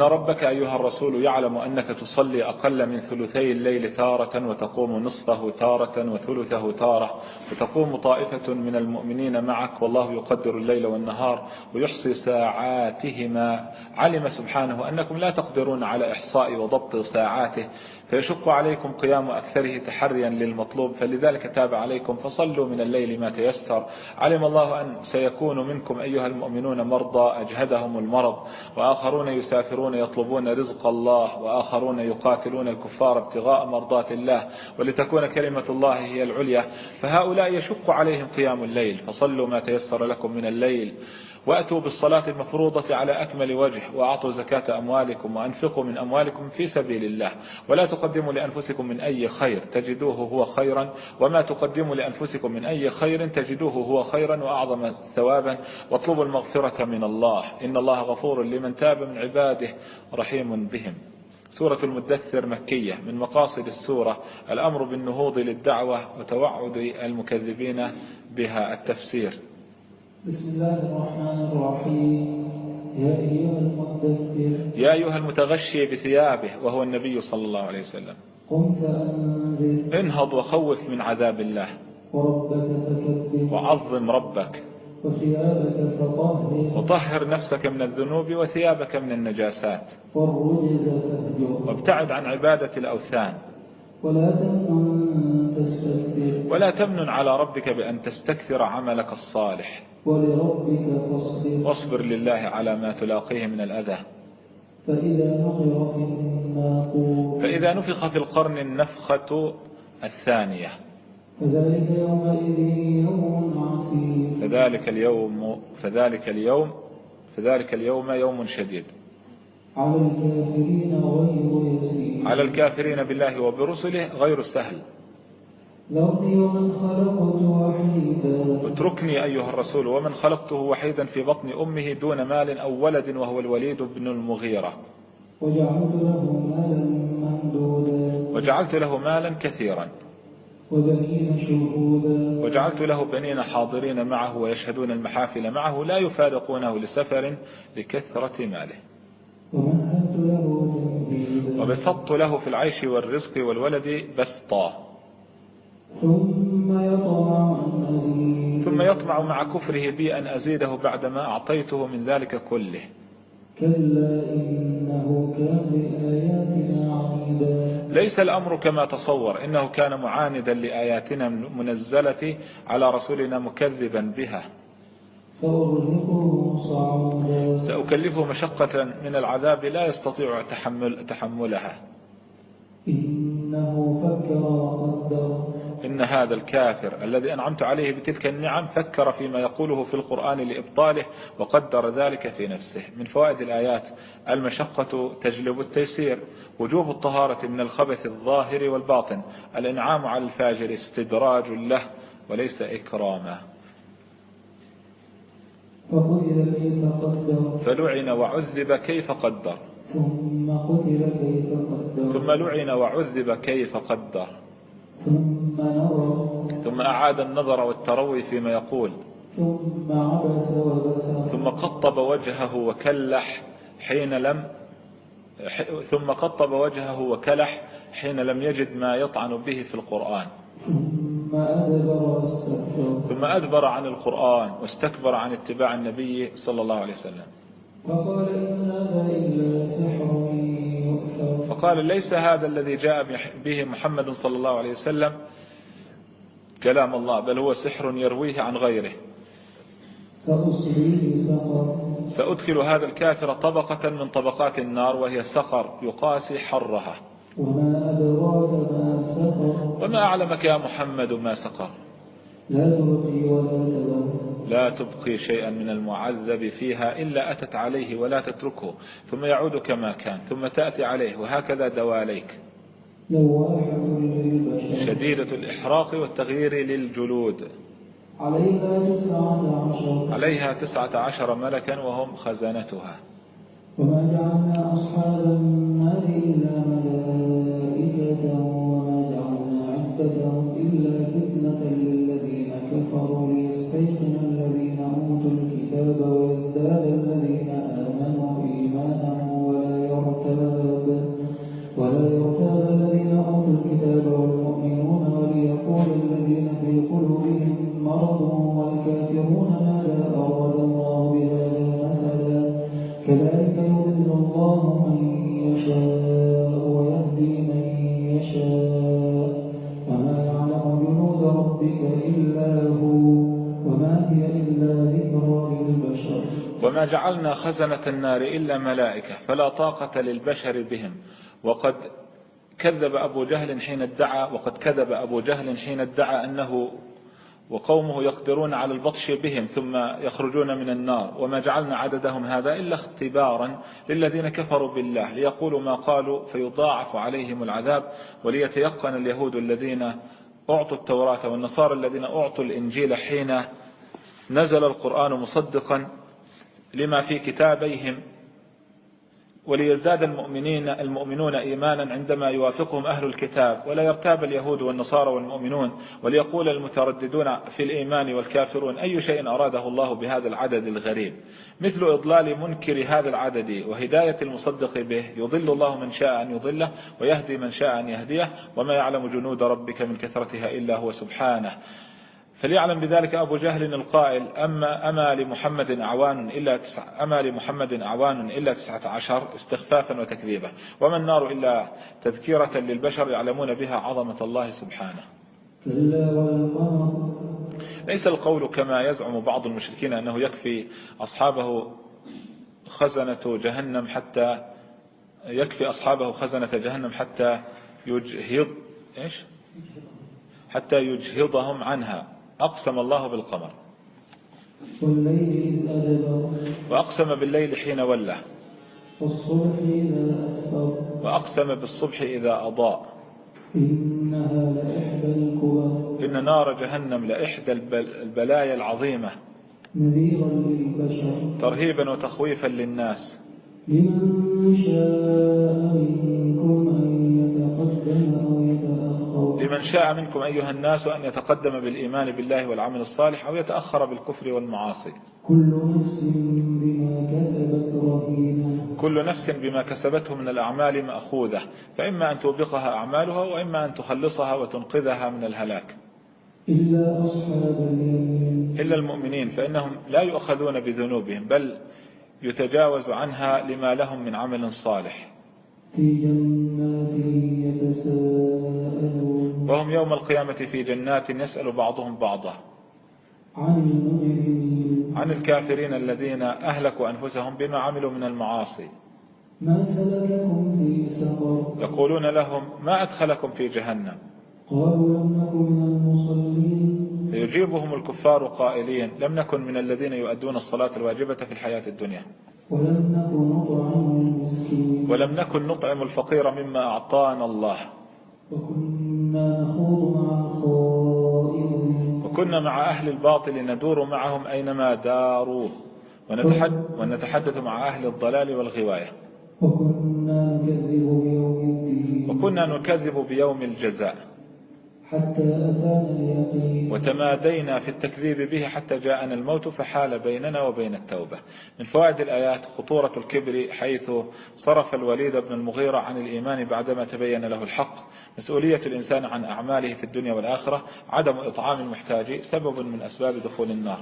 إن ربك أيها الرسول يعلم أنك تصلي أقل من ثلثي الليل تارة وتقوم نصفه تارة وثلثه تارة وتقوم طائفة من المؤمنين معك والله يقدر الليل والنهار ويحصي ساعاتهما. علم سبحانه أنكم لا تقدرون على إحصاء وضبط ساعاته. فيشق عليكم قيام أكثره تحريا للمطلوب فلذلك تاب عليكم فصلوا من الليل ما تيسر. علم الله أن سيكون منكم أيها المؤمنون مرضى أجهدهم المرض وآخرون يسافرون يطلبون رزق الله وآخرون يقاتلون الكفار ابتغاء مرضات الله. ولتكون كلمة الله هي العليا. فهؤلاء يشق عليهم قيام الليل فصلوا ما تيسر لكم من الليل. وأتوا بالصلاة المفروضة على أكمل وجه وأعطوا زكاة أموالكم وأنفقوا من أموالكم في سبيل الله. ولا تقدموا لأنفسكم من أي خير تجدوه هو خيرا. وما تقدموا لأنفسكم من أي خير تجدوه هو خيرا وأعظم ثوابا. واطلبوا المغفرة من الله. إن الله غفور لمن تاب من عباده رحيم بهم. سورة المدثر مكية من مقاصد السورة الأمر بالنهوض للدعوة وتوعد المكذبين بها التفسير. بسم الله الرحمن الرحيم. يا أيها المدثر. يا أيها المتغشي بثيابه وهو النبي صلى الله عليه وسلم. قم فأنذر انهض وخوف من عذاب الله. وربك فكبر. وعظم ربك. وثيابك فطهر. وطهر نفسك من الذنوب وثيابك من النجاسات. والرجز فاهجر. وابتعد عن عبادة الأوثان. ولا تمنن تستكبر ولا تمنن على ربك بأن تستكثر عملك الصالح. ولربك فاصبر. واصبر لله على ما تلاقيه من الأذى. فإذا نقر في الناقور فإذا نفخ في القرن النفخة الثانية. فذلك يومئذ يوم عسير. فذلك اليوم فذلك اليوم فذلك اليوم يوم شديد. على الكافرين غير يسير. على الكافرين بالله وبرسله غير سهل ذرني ومن خلقت وحيدا. اتركني أيها الرسول ومن خلقته وحيدا في بطن أمه دون مال أو ولد وهو الوليد بن المغيرة. وجعلت له مالا ممدودا. وجعلت له مالا كثيرا. وبنين شهودا. وجعلت له بنين حاضرين معه ويشهدون المحافل معه لا يفارقونه لسفر لكثرة ماله. ومهدت له تمهيدا وبسطت له في العيش والرزق والولد بسطا. ثم يطمع أن أزيد. ثم يطمع مع كفره بي أن أزيده بعدما أعطيته من ذلك كله. كلا إنه كان لآياتنا عنيدا. ليس الأمر كما تصور إنه كان معاندا لآياتنا المنزلة على رسولنا مكذبا بها. سأكلفه مشقة من العذاب لا يستطيع تحمل تحملها. إنه فكر وقدر. هذا الكافر الذي أنعمت عليه بتلك النعم فكر فيما يقوله في القرآن لإبطاله وقدر ذلك في نفسه. من فوائد الآيات المشقة تجلب التيسير وجوب الطهارة من الخبث الظاهر والباطن الإنعام على الفاجر استدراج له وليس إكراما فلعن وعذب كيف قدر. ثم لعن وعذب كيف قدر. ثم نظر. ثم أعاد النظر والتروي فيما يقول. ثم عبس وبسر. ثم قطب وجهه وكلح حين لم ثم قطب وجهه وكلح حين لم يجد ما يطعن به في القرآن. ثم أدبر واستكبر. ثم أدبر عن القرآن واستكبر عن اتباع النبي صلى الله عليه وسلم. فقال إن هذا إلا سحر فقال ليس هذا الذي جاء به محمد صلى الله عليه وسلم كلام الله بل هو سحر يرويه عن غيره. سأدخل هذا الكافر طبقة من طبقات النار وهي سقر يقاسي حرها. وما أدراك ما سقر؟ وما أعلمك يا محمد ما سقر؟ لا تبقي ولا تذر لا تبقي شيئا من المعذب فيها إلا أتت عليه ولا تتركه ثم يعود كما كان ثم تأتي عليه وهكذا دواليك. شديدة الإحراق والتغيير للجلود. عليها تسعة عشر عليها تسعة عشر ملكا وهم خزنتها وما جعلنا أصحاب النار إلا ملائكة خزنة النار إلا ملائكة فلا طاقة للبشر بهم. وقد كذب أبو جهل حين ادعى وقد كذب أبو جهل حين ادعى أنه وقومه يقدرون على البطش بهم ثم يخرجون من النار. وما جعلنا عددهم هذا إلا اختبارا للذين كفروا بالله ليقولوا ما قالوا فيضاعف عليهم العذاب وليتيقن اليهود الذين أعطوا التوراة والنصارى الذين أعطوا الإنجيل حين نزل القرآن مصدقا. لما في كتابيهم وليزداد المؤمنين المؤمنون إيمانا عندما يوافقهم أهل الكتاب ولا يرتاب اليهود والنصارى والمؤمنون وليقول المترددون في الإيمان والكافرون أي شيء أراده الله بهذا العدد الغريب؟ مثل إضلال منكر هذا العدد وهداية المصدق به يضل الله من شاء أن يضله ويهدي من شاء أن يهديه وما يعلم جنود ربك من كثرتها إلا هو سبحانه. فليعلم بذلك أبو جهل القائل أما أما لمحمد أعوان إلا تسع أما لمحمد أعوان إلا تسعة عشر استخفافا وتكذيبا. وما النار إلا تذكيرة للبشر يعلمون بها عظمة الله سبحانه. ليس القول كما يزعم بعض المشركين أنه يكفي أصحابه خزنة جهنم حتى يكفي أصحابه خزنة جهنم حتى يجهض إيش؟ حتى يجهضهم عنها. أقسم الله بالقمر. والليل إذ أدبر. وأقسم بالليل حين ولى والصبح إذا أسفر. وأقسم بالصبح إذا أضاء. إنها لإحدى الكبر. إن نار جهنم لإحدى البل- البلايا العظيمة. نذيرا للبشر. ترهيبا وتخويفا للناس. لمن شاء منكم أن لمن شاء منكم أيها الناس أن يتقدم بالإيمان بالله والعمل الصالح أو يتأخر بالكفر والمعاصي. كل نفس بما كسبت رهينة. كل نفس بما كسبته من الأعمال مأخوذة فإما أن توبقها أعمالها وإما أن تخلصها وتنقذها من الهلاك. إلا أصحاب اليمين. إلا المؤمنين فإنهم لا يؤخذون بذنوبهم بل يتجاوز عنها لما لهم من عمل صالح. في جنات وهم يوم القيامة في جنات يسأل بعضهم بعضا. عن الكافرين الذين أهلكوا أنفسهم بما عملوا من المعاصي. ما سلككم في سقر؟ يقولون لهم ما أدخلكم في جهنم؟ قالوا لم نكن من المصلين. فيجيبهم الكفار قائلين لم نكن من الذين يؤدون الصلاة الواجبة في الحياة الدنيا. ولم نكن نطعم المسكين. ولم نكن نطعم الفقير مما أعطانا الله. وكنا نخوض مع الخائضين وكنا مع أهل الباطل ندور معهم أينما داروا. ونتحد ونتحدث مع أهل الضلال والغواية. وكنا نكذب بيوم الدين. وكنا نكذب بيوم الجزاء. حتى أتانا اليقين. وتمادينا في التكذيب به حتى جاءنا الموت فحال بيننا وبين التوبة. من فوائد الآيات خطورة الكبر حيث صرف الوليد بن المغيرة عن الإيمان بعدما تبين له الحق. مسؤولية الإنسان عن أعماله في الدنيا والآخرة. عدم إطعام المحتاج سبب من أسباب دخول النار.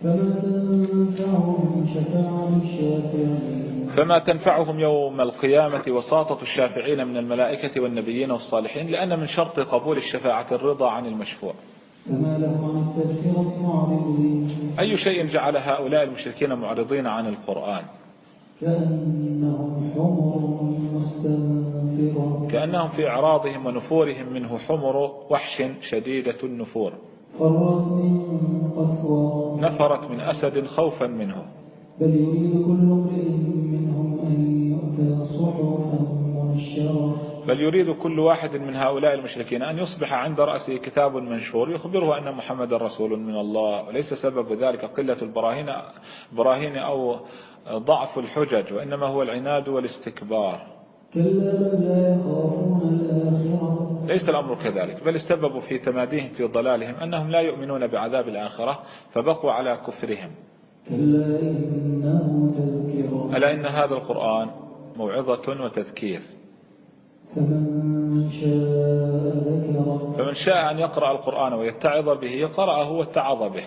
فما تنفعهم شفاعة الشافعين. فما تنفعهم يوم القيامة وساطة الشافعين من الملائكة والنبيين والصالحين لأن من شرط قبول الشفاعة الرضا عن المشفوع. فما لهم عن التذكرة معرضين. أي شيء جعل هؤلاء المشركين معرضين عن القرآن؟ كأنهم حمر مستنفرة. كأنهم في إعراضهم ونفورهم منه حمر وحش شديدة النفور. من نفرت من أسد خوفا منه. بل يريد كل امرئ منهم أن يؤتى صحفا منشرة. بل يريد كل واحد من هؤلاء المشركين أن يصبح عند رأسه كتاب منشور يخبره أن محمد رسول من الله. وليس سبب ذلك قلة البراهين براهين أو ضعف الحجج وإنما هو العناد والاستكبار. كلا بل لا يخافون الآخرة. ليس الأمر كذلك بل السبب في تماديهم في ضلالهم أنهم لا يؤمنون بعذاب الآخرة فبقوا على كفرهم. كلا إنه تذكرة. ألا إن هذا القرآن موعظة وتذكير؟ فمن شاء ذكره. فمن شاء أن يقرأ القرآن ويتعظ به قرأه واتعظ به.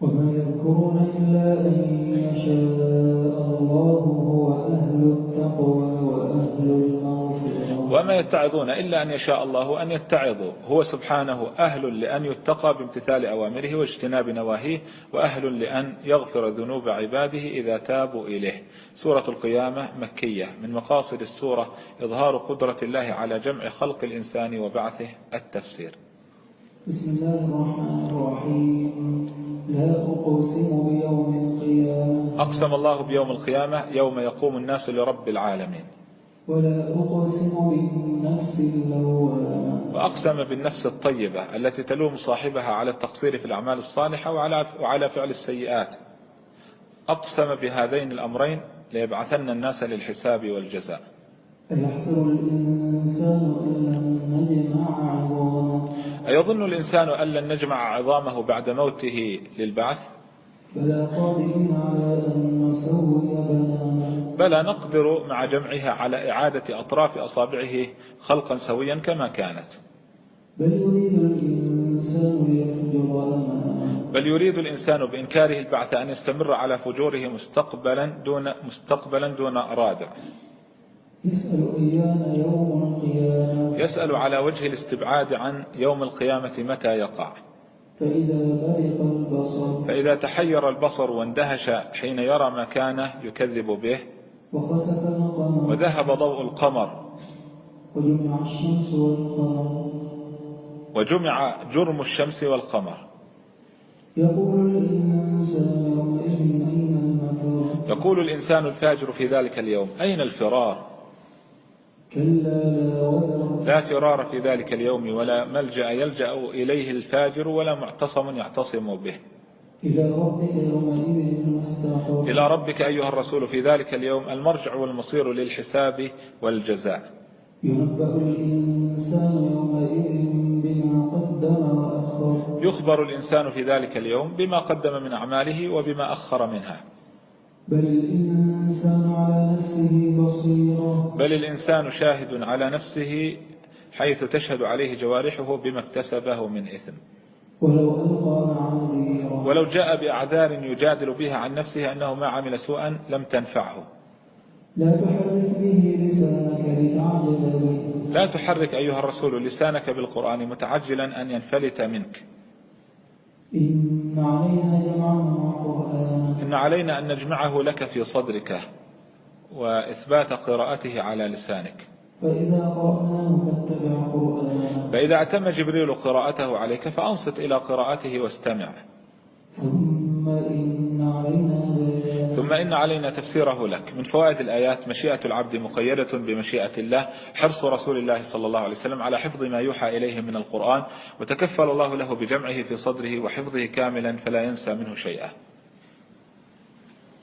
وما يذكرون إلا أن يشاء الله هو أهل التقوى. وما يتعظون إلا أن يشاء الله أن يتعظوا. هو سبحانه أهل لأن يتقى بامتثال أوامره واجتناب نواهيه وأهل لأن يغفر ذنوب عباده إذا تابوا إليه. سورة القيامة مكية من مقاصد السورة إظهار قدرة الله على جمع خلق الإنسان وبعثه التفسير. بسم الله الرحمن الرحيم. لا أقسم بيوم القيامة. أقسم الله بيوم القيامة يوم يقوم الناس لرب العالمين. ولا أقسم بالنفس اللوامة وأقسم بالنفس الطيبة التي تلوم صاحبها على التقصير في الأعمال الصالحة وعلى وعلى فعل السيئات. أقسم بهذين الأمرين ليبعثن الناس للحساب والجزاء. أيحسب الإنسان أن لن نجمع عظامه أيظن الإنسان أن لن نجمع عظامه بعد موته للبعث؟ بلى قادرين على أن نسوي بنانه. بلى نقدر مع جمعها على إعادة أطراف أصابعه خلقا سويا كما كانت. بل يريد الإنسان بل يريد الإنسان بإنكاره البعث أن يستمر على فجوره مستقبلا دون مستقبلا دون رادع يسأل أيان يوم القيامة. يسأل على وجه الاستبعاد عن يوم القيامة متى يقع. فإذا برق البصر. فإذا تحير البصر واندهش حين يرى ما كان يكذب به. وخسف القمر. وذهب ضوء القمر. وجمع الشمس والقمر. وجمع جرم الشمس والقمر. يقول الإنسان يومئذ أين المفر؟ يقول الإنسان الفاجر في ذلك اليوم أين الفرار؟ كلا لا لا فرار في ذلك اليوم ولا ملجأ يلجأ إليه الفاجر ولا معتصم يعتصم به. إلى ربك يومئذ المستقر إلى ربك أيها الرسول في ذلك اليوم المرجع والمصير للحساب والجزاء. الإنسان يومئذ بما قدم وأخر. يخبر الإنسان في ذلك اليوم بما قدم من أعماله وبما أخر منها. بل الإنسان على نفسه بصيرة بل الإنسان شاهد على نفسه حيث تشهد عليه جوارحه بما اكتسبه من إثم. ولو جاء بأعذار يجادل بها عن نفسه أنه ما عمل سوءا لم تنفعه. لا تحرك به لسانك لتعجل لا تحرك أيها الرسول لسانك بالقرآن متعجلا أن ينفلت منك. إن علينا جمعه وقرآنه إن علينا أن نجمعه لك في صدرك وإثبات قراءته على لسانك. فإذا قرأناه فاتبع قرآنه. فإذا أتم جبريل قراءته عليك فأنصت إلى قراءته واستمع. ثم إن علينا ثم إن علينا تفسيره لك. من فوائد الآيات مشيئة العبد مقيدة بمشيئة الله حرص رسول الله صلى الله عليه وسلم على حفظ ما يوحى إليه من القرآن وتكفل الله له بجمعه في صدره وحفظه كاملا فلا ينسى منه شيئا.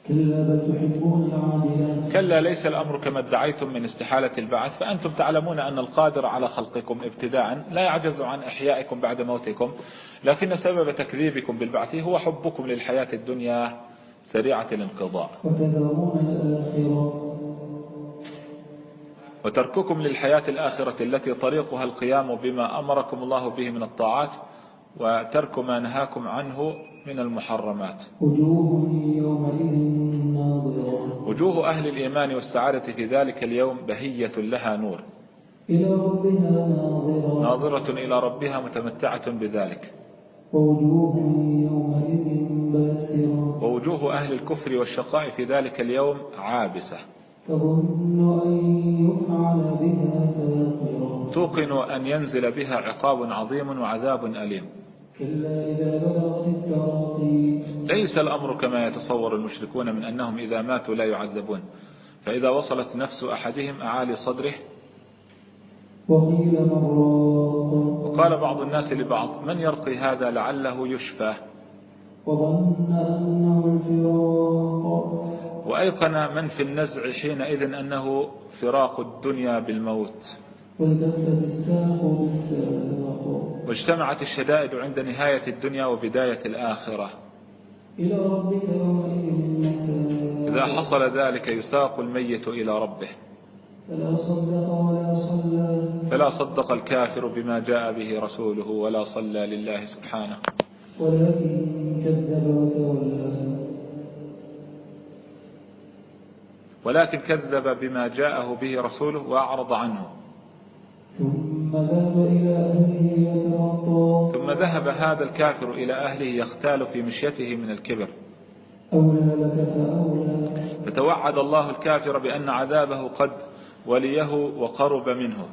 كلا بل تحبون العاجلة كلا ليس الأمر كما ادعيتم من استحالة البعث فأنتم تعلمون أن القادر على خلقكم ابتداء لا يعجز عن إحيائكم بعد موتكم لكن سبب تكذيبكم بالبعث هو حبكم للحياة الدنيا سريعة الانقضاء. وترككم للحياة الآخرة التي طريقها القيام بما أمركم الله به من الطاعات وترك ما نهاكم عنه من المحرمات. وجوه أهل الإيمان والسعادة في ذلك اليوم بهية لها نور. ناظرة إلى ربها متمتعة بذلك. ووجوه أهل الكفر والشقاء في ذلك اليوم عابسة. توقن أن ينزل بها عقاب عظيم وعذاب أليم. كلا إذا بلغت التراقي ليس الأمر كما يتصور المشركون من أنهم إذا ماتوا لا يعذبون. فإذا وصلت نفس أحدهم أعالي صدره. وقيل وقال بعض الناس لبعض من يرقي هذا لعله يشفى؟ وظن أنه الفراق. وأيقن من في النزع حينئذ أنه فراق الدنيا بالموت. بالساق واجتمعت الشدائد عند نهاية الدنيا وبداية الآخرة. إلى ربك يومئذ المساق. إذا حصل ذلك يساق الميت إلى ربه. فلا صدق ولا صلى. فلا صدق الكافر بما جاء به رسوله ولا صلى لله سبحانه. ولكن كذب وتولى. ولكن كذب بما جاءه به رسوله وأعرض عنه. ثم ذهب إلى أهله يتمطى ثم ذهب هذا الكافر إلى أهله يختال في مشيته من الكبر. أولى لك فأولى. فتوعد الله الكافر بأن عذابه قد وليه وقرب منه.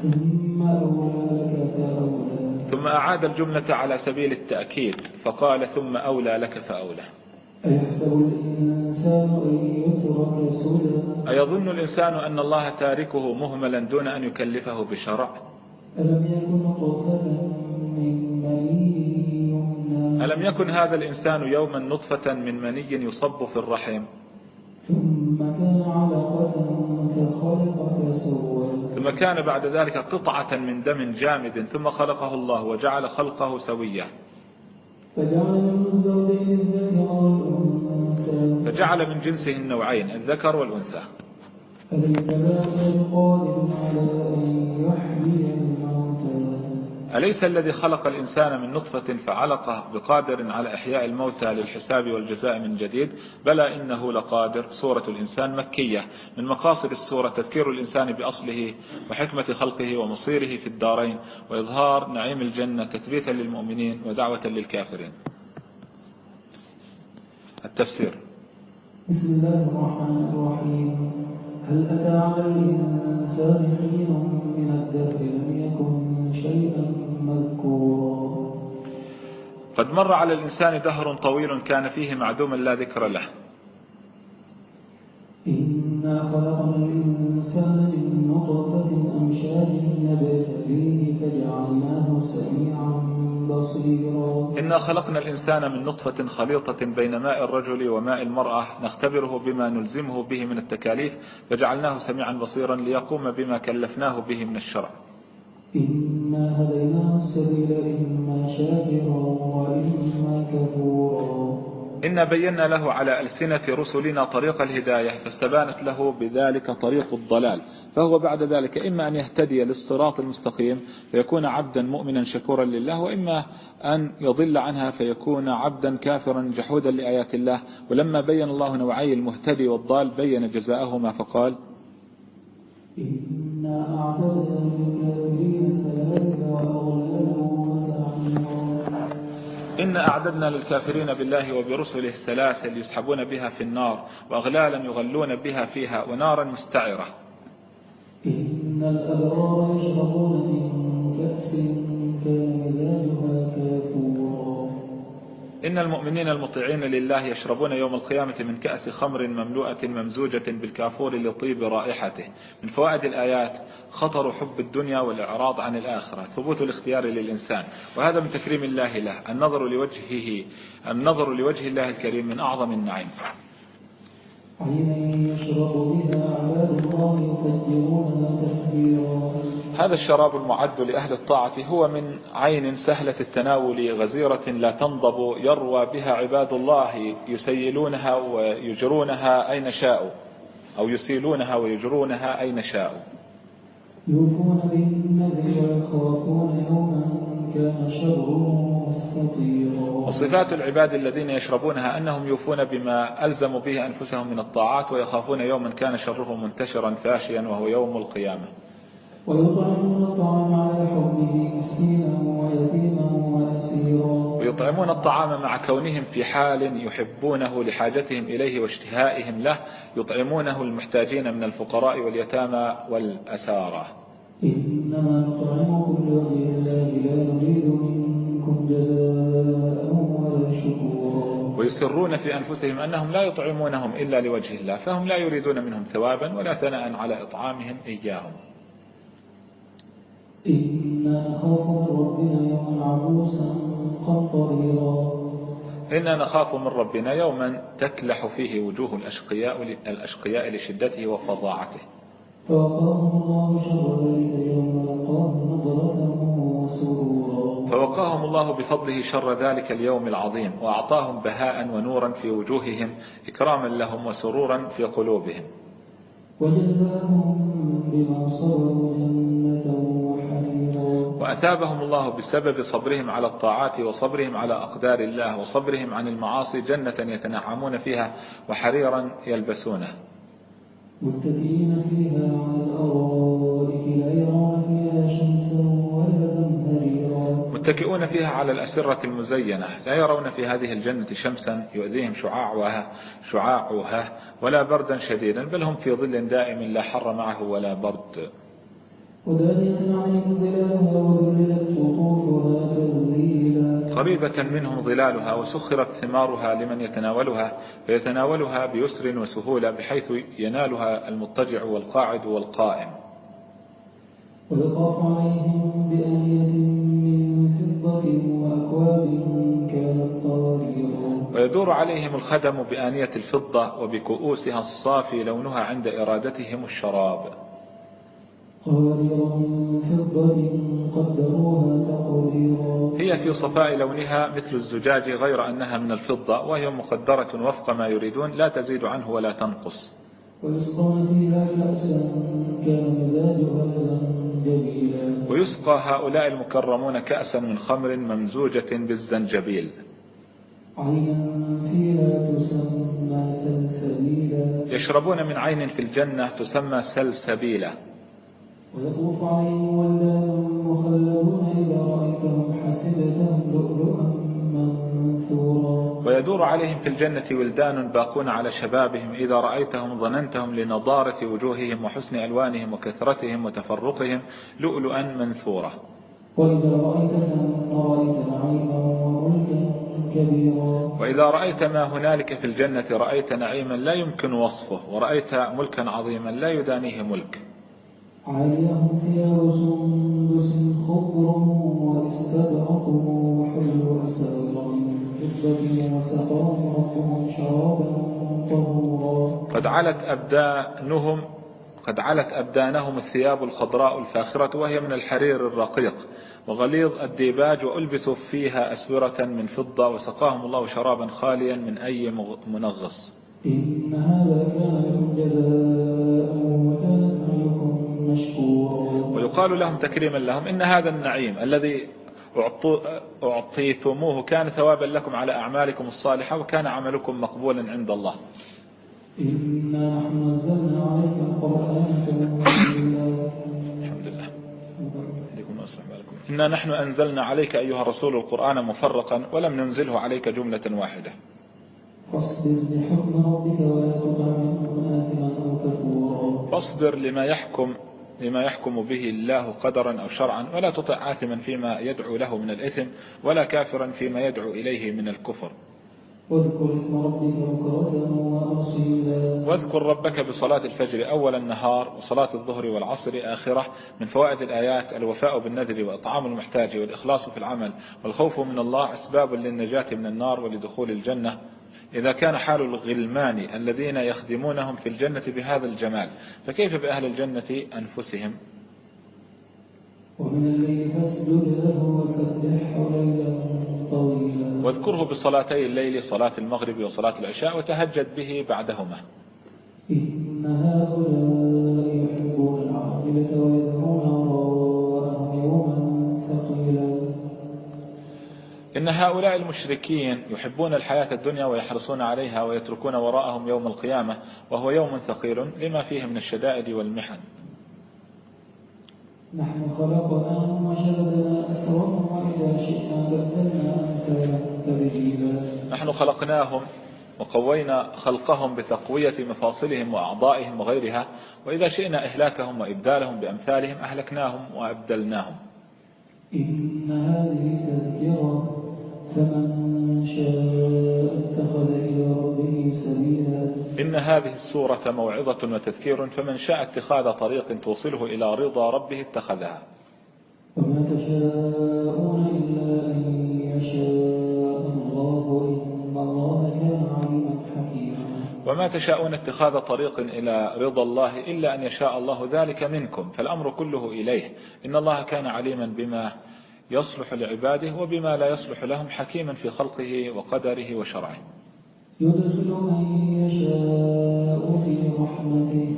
ثم أولى لك فأولى. ثم أعاد الجملة على سبيل التأكيد فقال ثم أولى لك فأولى. أيحسب الإنسان أيظن الإنسان أن الله تاركه مهملا دون أن يكلفه بشرع. ألم يكن ألم يكن هذا الإنسان يوما نطفة من مني يصب في الرحم؟ ثم كان ثم كان بعد ذلك قطعة من دم جامد ثم خلقه الله وجعل خلقه سويا. فجعل من الزوجين الذكر فجعل من جنسه النوعين الذكر والأنثى. أليس الذي خلق الإنسان من نطفة فعلقه بقادر على إحياء الموتى للحساب والجزاء من جديد؟ بلى إنه لقادر. سورة الإنسان مكية. من مقاصد السورة تذكير الإنسان بأصله وحكمة خلقه ومصيره في الدارين وإظهار نعيم الجنة تثبيتا للمؤمنين ودعوة للكافرين. التفسير. بسم الله الرحمن الرحيم. هل أتى على الإنسان حين من الدهر لم يكن شيئا مذكورا؟ قد مر على الإنسان دهر طويل كان فيه معدوما لا ذكر له. إنا خلقنا إنا خلقنا الإنسان من نطفة خليطة بين ماء الرجل وماء المرأة نختبره بما نلزمه به من التكاليف فجعلناه سميعا بصيرا ليقوم بما كلفناه به من الشرع. إنا هديناه السبيل إما شاكرا وإما كفورا. إنا بينا له على ألسنة رسلنا طريق الهداية فاستبانت له بذلك طريق الضلال. فهو بعد ذلك إما أن يهتدي للصراط المستقيم فيكون عبدا مؤمنا شكورا لله وإما أن يضل عنها فيكون عبدا كافرا جحودا لآيات الله. ولما بين الله نوعي المهتدي والضال بين جزاءهما فقال إنا أعتدنا إنا أعددنا للكافرين بالله وبرسله سلاسل يسحبون بها في النار وأغلالا يغلون بها فيها ونارا مستعرة. إن الأبرار يشربون من كأس كان مزاجها إن المؤمنين المطيعين لله يشربون يوم القيامة من كأس خمر مملوءة ممزوجة بالكافور لطيب رائحته. من فوائد الآيات خطر حب الدنيا والإعراض عن الآخرة ثبوت الاختيار للإنسان. وهذا من تكريم الله له النظر لوجهه النظر لوجه الله الكريم من أعظم النعيم. عينا يشرب بها عباد الله يفجرونها تفجيرا. هذا الشراب المعد لأهل الطاعة هو من عين سهلة التناول غزيرة لا تنضب يروى بها عباد الله يسيلونها ويجرونها أين شاءوا أو يسيلونها ويجرونها أين شاءوا. يوفون بالنذر ويخافون يوما كان شره مستطيرا وصفات العباد الذين يشربونها أنهم يوفون بما ألزموا به أنفسهم من الطاعات ويخافون يوما كان شره منتشرا فاشيا وهو يوم القيامة. ويطعمون الطعام على حبه مسكينا ويتيما وأسيرا ويطعمون الطعام مع كونهم في حال يحبونه لحاجتهم إليه واشتهائهم له يطعمونه المحتاجين من الفقراء واليتامى والأسارى. إنما نطعمكم لوجه ويسرون في أنفسهم أنهم لا يطعمونهم إلا لوجه الله فهم لا يريدون منهم ثوابا ولا ثناء على إطعامهم إياهم. إنا نخاف من ربنا يوما عبوسا قمطريرا إنا نخاف من ربنا يوما تكلح فيه وجوه الأشقياء الأشقياء لشدته وفظاعته. فوقاهم الله شر ذلك اليوم نظرة وسرورا. فوقاهم الله بفضله شر ذلك اليوم العظيم وأعطاهم بهاء ونورا في وجوههم إكراما لهم وسرورا في قلوبهم. وجزاهم بما صبروا جنة وحريرا. وأثابهم الله بسبب صبرهم على الطاعات وصبرهم على أقدار الله وصبرهم عن المعاصي جنة يتنعمون فيها وحريرا يلبسونه. متكئين فيها على الأرائك لا يرون فيها شمسا ولا زمهريرا. متكئون فيها على الأسرة المزينة لا يرون في هذه الجنة شمسا يؤذيهم شعاعها, شعاعها ولا بردا شديدا بل هم في ظل دائم لا حر معه ولا برد. قريبة منهم ظلالها وسخرت ثمارها لمن يتناولها فيتناولها بيسر وسهولة بحيث ينالها المضطجع والقاعد والقائم. ويطاف عليهم بآنية من فضة وأكواب كانت قواريرا ويدور عليهم الخدم بآنية الفضة وبكؤوسها الصافي لونها عند إرادتهم الشراب. من فضة قدروها تقديرا. هي في صفاء لونها مثل الزجاج غير أنها من الفضة وهي مقدرة وفق ما يريدون لا تزيد عنه ولا تنقص. ويسقون فيها كأسا كان مزاجها زنجبيلا. ويسقى هؤلاء المكرمون كأسا من خمر ممزوجة بالزنجبيل. عينا فيها تسمى سلسبيلا. يشربون من عين في الجنة تسمى سلسبيلا ويطوف عليهم ولدان مخلدون إذا رأيتهم حسبتهم لؤلؤا منثورا. ويدور عليهم في الجنة ولدان باقون على شبابهم إذا رأيتهم ظننتهم لنضارة وجوههم وحسن ألوانهم وكثرتهم وتفرقهم لؤلؤا منثورا. وإذا رأيت ثم رأيت نعيما وملكا كبيرا. وإذا رأيت ما هنالك في الجنة رأيت نعيما لا يمكن وصفه ورأيت ملكا عظيما لا يدانيه ملك. عليهم ثياب سندس خضر واستبرق وحلوا أساور من فضة وسقاهم ربهم شرابا طهورا. قد علت أبدانهم قد علت أبدانهم الثياب الخضراء الفاخرة وهي من الحرير الرقيق وغليظ الديباج وألبسوا فيها أسورة من فضة وسقاهم الله شرابا خاليا من أي منغص. إن هذا كان لكم جزاء ويقال لهم تكريما لهم إن هذا النعيم الذي أعطيتموه كان ثوابا لكم على أعمالكم الصالحة وكان عملكم مقبولا عند الله. إنا نحن نزلنا عليك القرآن الحمد لله. إنا نحن أنزلنا عليك أيها الرسول القرآن مفرقا ولم ننزله عليك جملة واحدة. فاصبر لما يحكم لما يحكم به الله قدرا أو شرعا ولا تطع آثما فيما يدعو له من الإثم ولا كافرا فيما يدعو إليه من الكفر. واذكر اسم ربك بكرة وأصيلا واذكر ربك بصلاة الفجر أول النهار وصلاة الظهر والعصر آخرة من فوائد الآيات الوفاء بالنذر وإطعام المحتاج والإخلاص في العمل والخوف من الله أسباب للنجاة من النار ولدخول الجنة. إذا كان حال الغلمان الذين يخدمونهم في الجنة بهذا الجمال فكيف بأهل الجنة أنفسهم؟ ومن الليل فاسجد له وسبحه ليلا واذكره بصلاتي الليل صلاة المغرب وصلاة العشاء وتهجد به بعدهما. إن هؤلاء إن هؤلاء المشركين يحبون الحياة الدنيا ويحرصون عليها ويتركون وراءهم يوم القيامة وهو يوم ثقيل لما فيه من الشدائد والمحن. نحن خلقناهم وشددنا أسرهم وإذا شئنا بدلنا نحن خلقناهم وقوينا خلقهم بتقوية مفاصلهم وأعضائهم وغيرها وإذا شئنا إهلاكهم وإبدالهم بأمثالهم أهلكناهم وأبدلناهم. إن هذه تذكرة فمن شاء اتخذ إلى ربه سبيلا. إن هذه السورة موعظة وتذكير فمن شاء اتخاذ طريق توصله إلى رضا ربه اتخذها. وما تشاءون وما تشاءون اتخاذ طريق إلى رضا الله إلا أن يشاء الله ذلك منكم فالأمر كله إليه. إن الله كان عليما بما يصلح لعباده وبما لا يصلح لهم حكيما في خلقه وقدره وشرعه. يدخل من يشاء في رحمته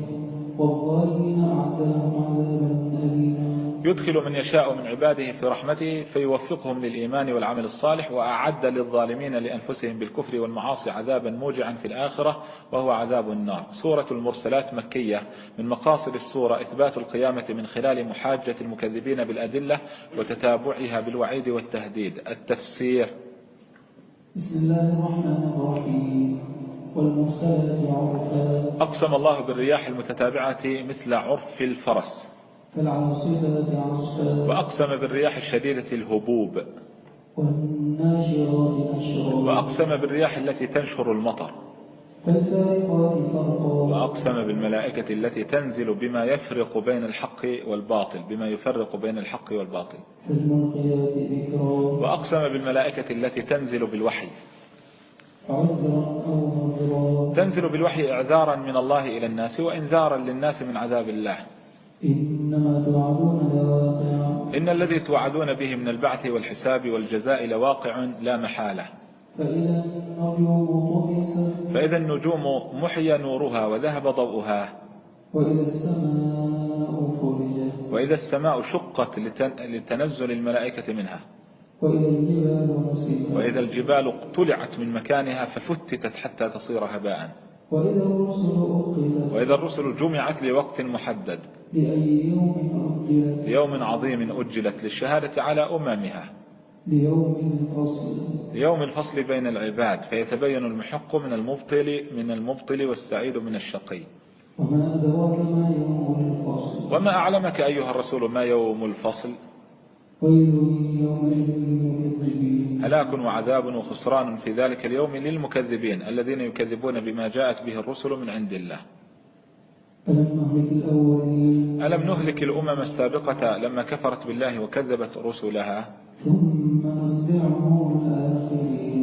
والظالمين أعد لهم عذابا أليما. يدخل من يشاء من عباده في رحمته فيوفقهم للإيمان والعمل الصالح وأعد للظالمين لأنفسهم بالكفر والمعاصي عذابا موجعا في الآخرة وهو عذاب النار. سورة المرسلات مكية من مقاصد السورة إثبات القيامة من خلال محاجة المكذبين بالأدلة وتتابعها بالوعيد والتهديد. التفسير. بسم الله الرحمن الرحيم. أقسم الله بالرياح المتتابعة مثل عرف الفرس. وأقسم بالرياح الشديدة الهبوب. وأقسم بالرياح التي تنشر المطر. وأقسم بالملائكة التي تنزل بما يفرق بين الحق والباطل بما يفرق بين الحق والباطل. وأقسم بالملائكة التي تنزل بالوحي. تنزل بالوحي إعذارا من الله إلى الناس وإنذارا للناس من عذاب الله. إنما توعدون لواقع. إن الذي توعدون به من البعث والحساب والجزاء لواقع لا محالة. فإذا النجوم طمست. فإذا النجوم محي نورها وذهب ضوءها. وإذا السماء فرجت. وإذا السماء شقت لتن- لتنزل الملائكة منها. وإذا الجبال نصبت. وإذا الجبال اقتلعت من مكانها ففتتت حتى تصير هباء. وإذا الرسل أقلت وإذا الرسل جمعت لوقت محدد لأي يوم أجلت ليوم عظيم أجلت للشهادة على أممها. ليوم الفصل. ليوم الفصل بين العباد فيتبين المحق من المبطل من المبطل والسعيد من الشقي. وما أدراك ما يوم الفصل. وما أعلمك أيها الرسول ما يوم الفصل؟ ويل يومئذ للمكذبين. هلاك وعذاب وخسران في ذلك اليوم للمكذبين الذين يكذبون بما جاءت به الرسل من عند الله. ألم نهلك الأمم السابقة لما كفرت بالله وكذبت رسلها؟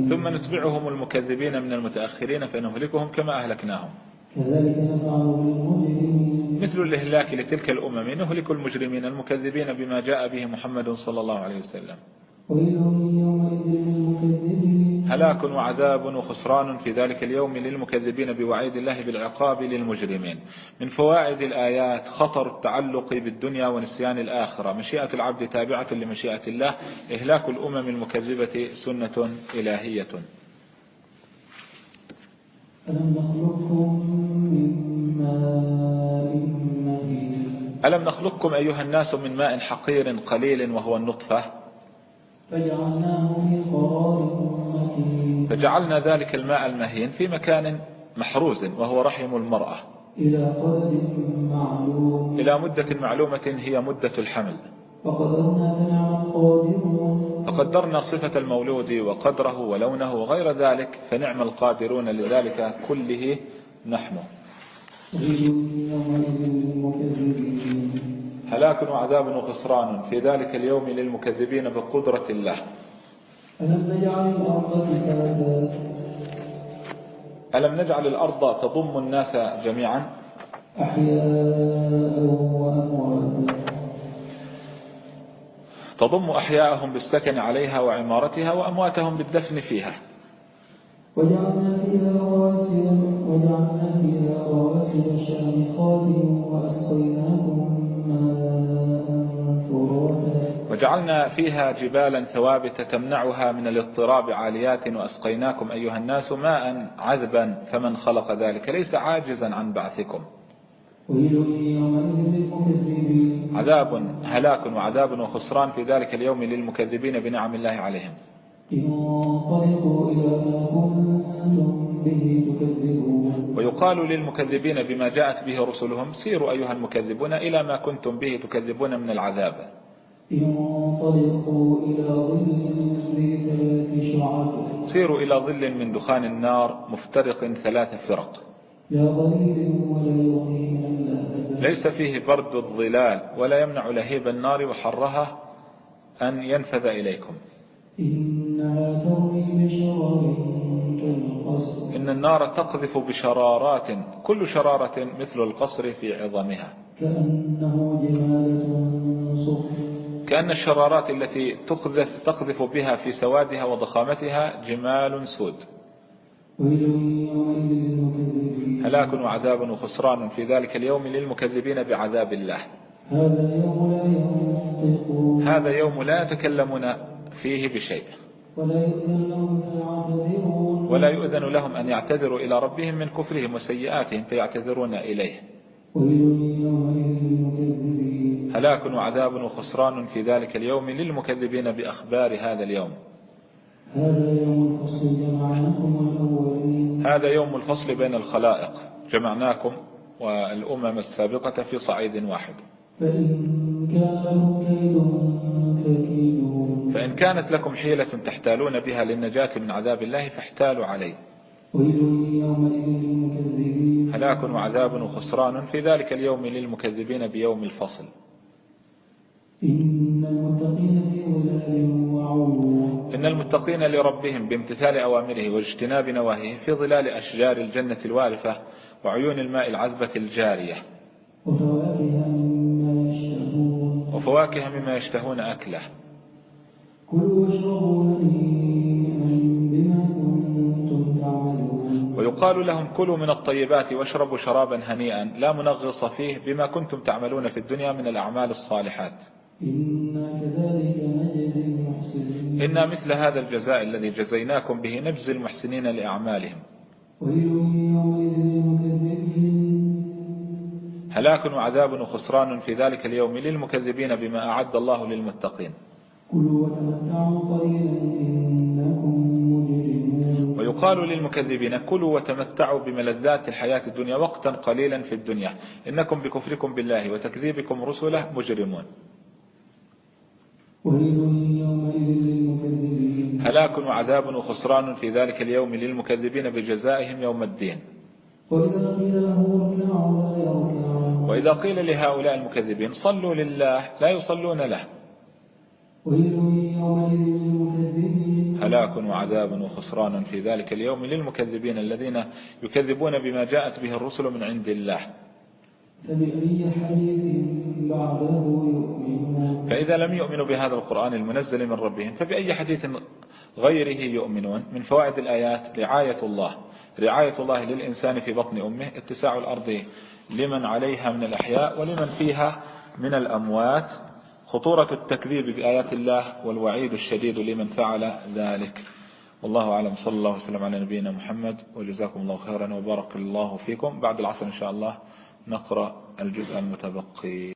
ثم نتبعهم المكذبين من المتأخرين فنهلكهم كما أهلكناهم. كذلك مثل الإهلاك لتلك الأمم نهلك المجرمين المكذبين بما جاء به محمد صلى الله عليه وسلم. هلاك وعذاب وخسران في ذلك اليوم للمكذبين بوعيد الله بالعقاب للمجرمين. من فوائد الآيات خطر التعلق بالدنيا ونسيان الآخرة. مشيئة العبد تابعة لمشيئة الله. إهلاك الأمم المكذبة سنة إلهية. ألم نخلقكم من ماء ألم نخلقكم أيها الناس من ماء حقير قليل وهو النطفة؟ فجعلناه في قرار مكين. فجعلنا ذلك الماء المهين في مكان محروز وهو رحم المرأة. إلى قدر معلوم. إلى مدة معلومة هي مدة الحمل. فقدرنا فنعم القادرون فقدرنا صفة المولود وقدره ولونه وغير ذلك فنعم القادرون لذلك كله نحن. يومئذ للمكذبين. هلاك وعذاب وخسران. في ذلك اليوم للمكذبين بقدرة الله. ألم نجعل الأرض كفاتا ألم نجعل الأرض تضم الناس جميعا؟ أحياء وأمواتا. تضم أحياءهم بالسكن عليها وعمارتها وأمواتهم بالدفن فيها. وجعلنا فيها رواسي وجعلنا فيها رواسي شامخات وأسقيناكم وجعلنا فيها جبالا ثوابت تمنعها من الاضطراب عاليات وأسقيناكم أيها الناس ماء عذبا فمن خلق ذلك ليس عاجزا عن بعثكم. عذاب هلاك وعذاب وخسران في ذلك اليوم للمكذبين بنعم الله عليهم. ويقال للمكذبين بما جاءت به رسلهم سيروا أيها المكذبون إلى ما كنتم به تكذبون من العذاب. انطلقوا إلى ظل ذي ثلاث شعب سيروا إلى ظل من دخان النار مفترق ثلاث فرق. ليس فيه برد الظلال ولا يمنع لهيب النار وحرها أن ينفذ إليكم. إن النار تقذف بشرارات كل شرارة مثل القصر في عظمها. كأنه جمالة كأن الشرارات التي تقذف, تقذف بها في سوادها وضخامتها جمال سود. هلاك وعذاب وخسران في ذلك اليوم للمكذبين بعذاب الله. هذا يوم لا يتكلمون فيه بشيء. ولا يؤذن لهم أن يعتذروا إلى ربهم من كفرهم وسيئاتهم فيعتذرون إليه. هلاك وعذاب وخسران في ذلك اليوم للمكذبين بأخبار هذا اليوم. هذا يوم الفصل بين الخلائق. جمعناكم والأمم السابقة في صعيد واحد. فإن كانت لكم حيلة تحتالون بها للنجاة من عذاب الله فاحتالوا عليه. هلاك وعذاب وخسران في ذلك اليوم للمكذبين بيوم الفصل. إن المتقين في ظلال وعيون إن المتقين لربهم بامتثال أوامره واجتناب نواهيه في ظلال أشجار الجنة الوارفة وعيون الماء العذبة الجارية. وفواكه مما يشتهون. وفواكه مما يشتهون أكله. كلوا واشربوا هنيئا بما كنتم تعملون. ويقال لهم كلوا من الطيبات واشربوا شرابا هنيئا لا منغص فيه بما كنتم تعملون في الدنيا من الأعمال الصالحات. إنا مثل هذا الجزاء الذي جزيناكم به نجزي المحسنين لأعمالهم. هلاك وعذاب وخسران في ذلك اليوم للمكذبين بما أعد الله للمتقين. ويقال للمكذبين كلوا وتمتعوا بملذات الحياة الدنيا وقتا قليلا في الدنيا. إنكم بكفركم بالله وتكذيبكم رسله مجرمون. ويل يومئذ للمكذبين. هلاك وعذاب وخسران في ذلك اليوم للمكذبين بجزائهم يوم الدين. وإذا قيل له وإذا قيل لهؤلاء المكذبين صلوا لله لا يصلون له. هلاك وعذاب وخسران في ذلك اليوم للمكذبين الذين يكذبون بما جاءت به الرسل من عند الله. فبأي حديث بعده يؤمنون؟ فإذا لم يؤمنوا بهذا القرآن المنزل من ربهم فبأي حديث غيره يؤمنون؟ من فوائد الآيات رعاية الله. رعاية الله للإنسان في بطن أمه اتساع الأرض لمن عليها من الأحياء ولمن فيها من الأموات. خطورة التكذيب بآيات الله والوعيد الشديد لمن فعل ذلك. والله أعلم. صلى الله وسلم على نبينا محمد. وجزاكم الله خيرا وبارك الله فيكم. بعد العصر إن شاء الله. نقرأ الجزء المتبقي.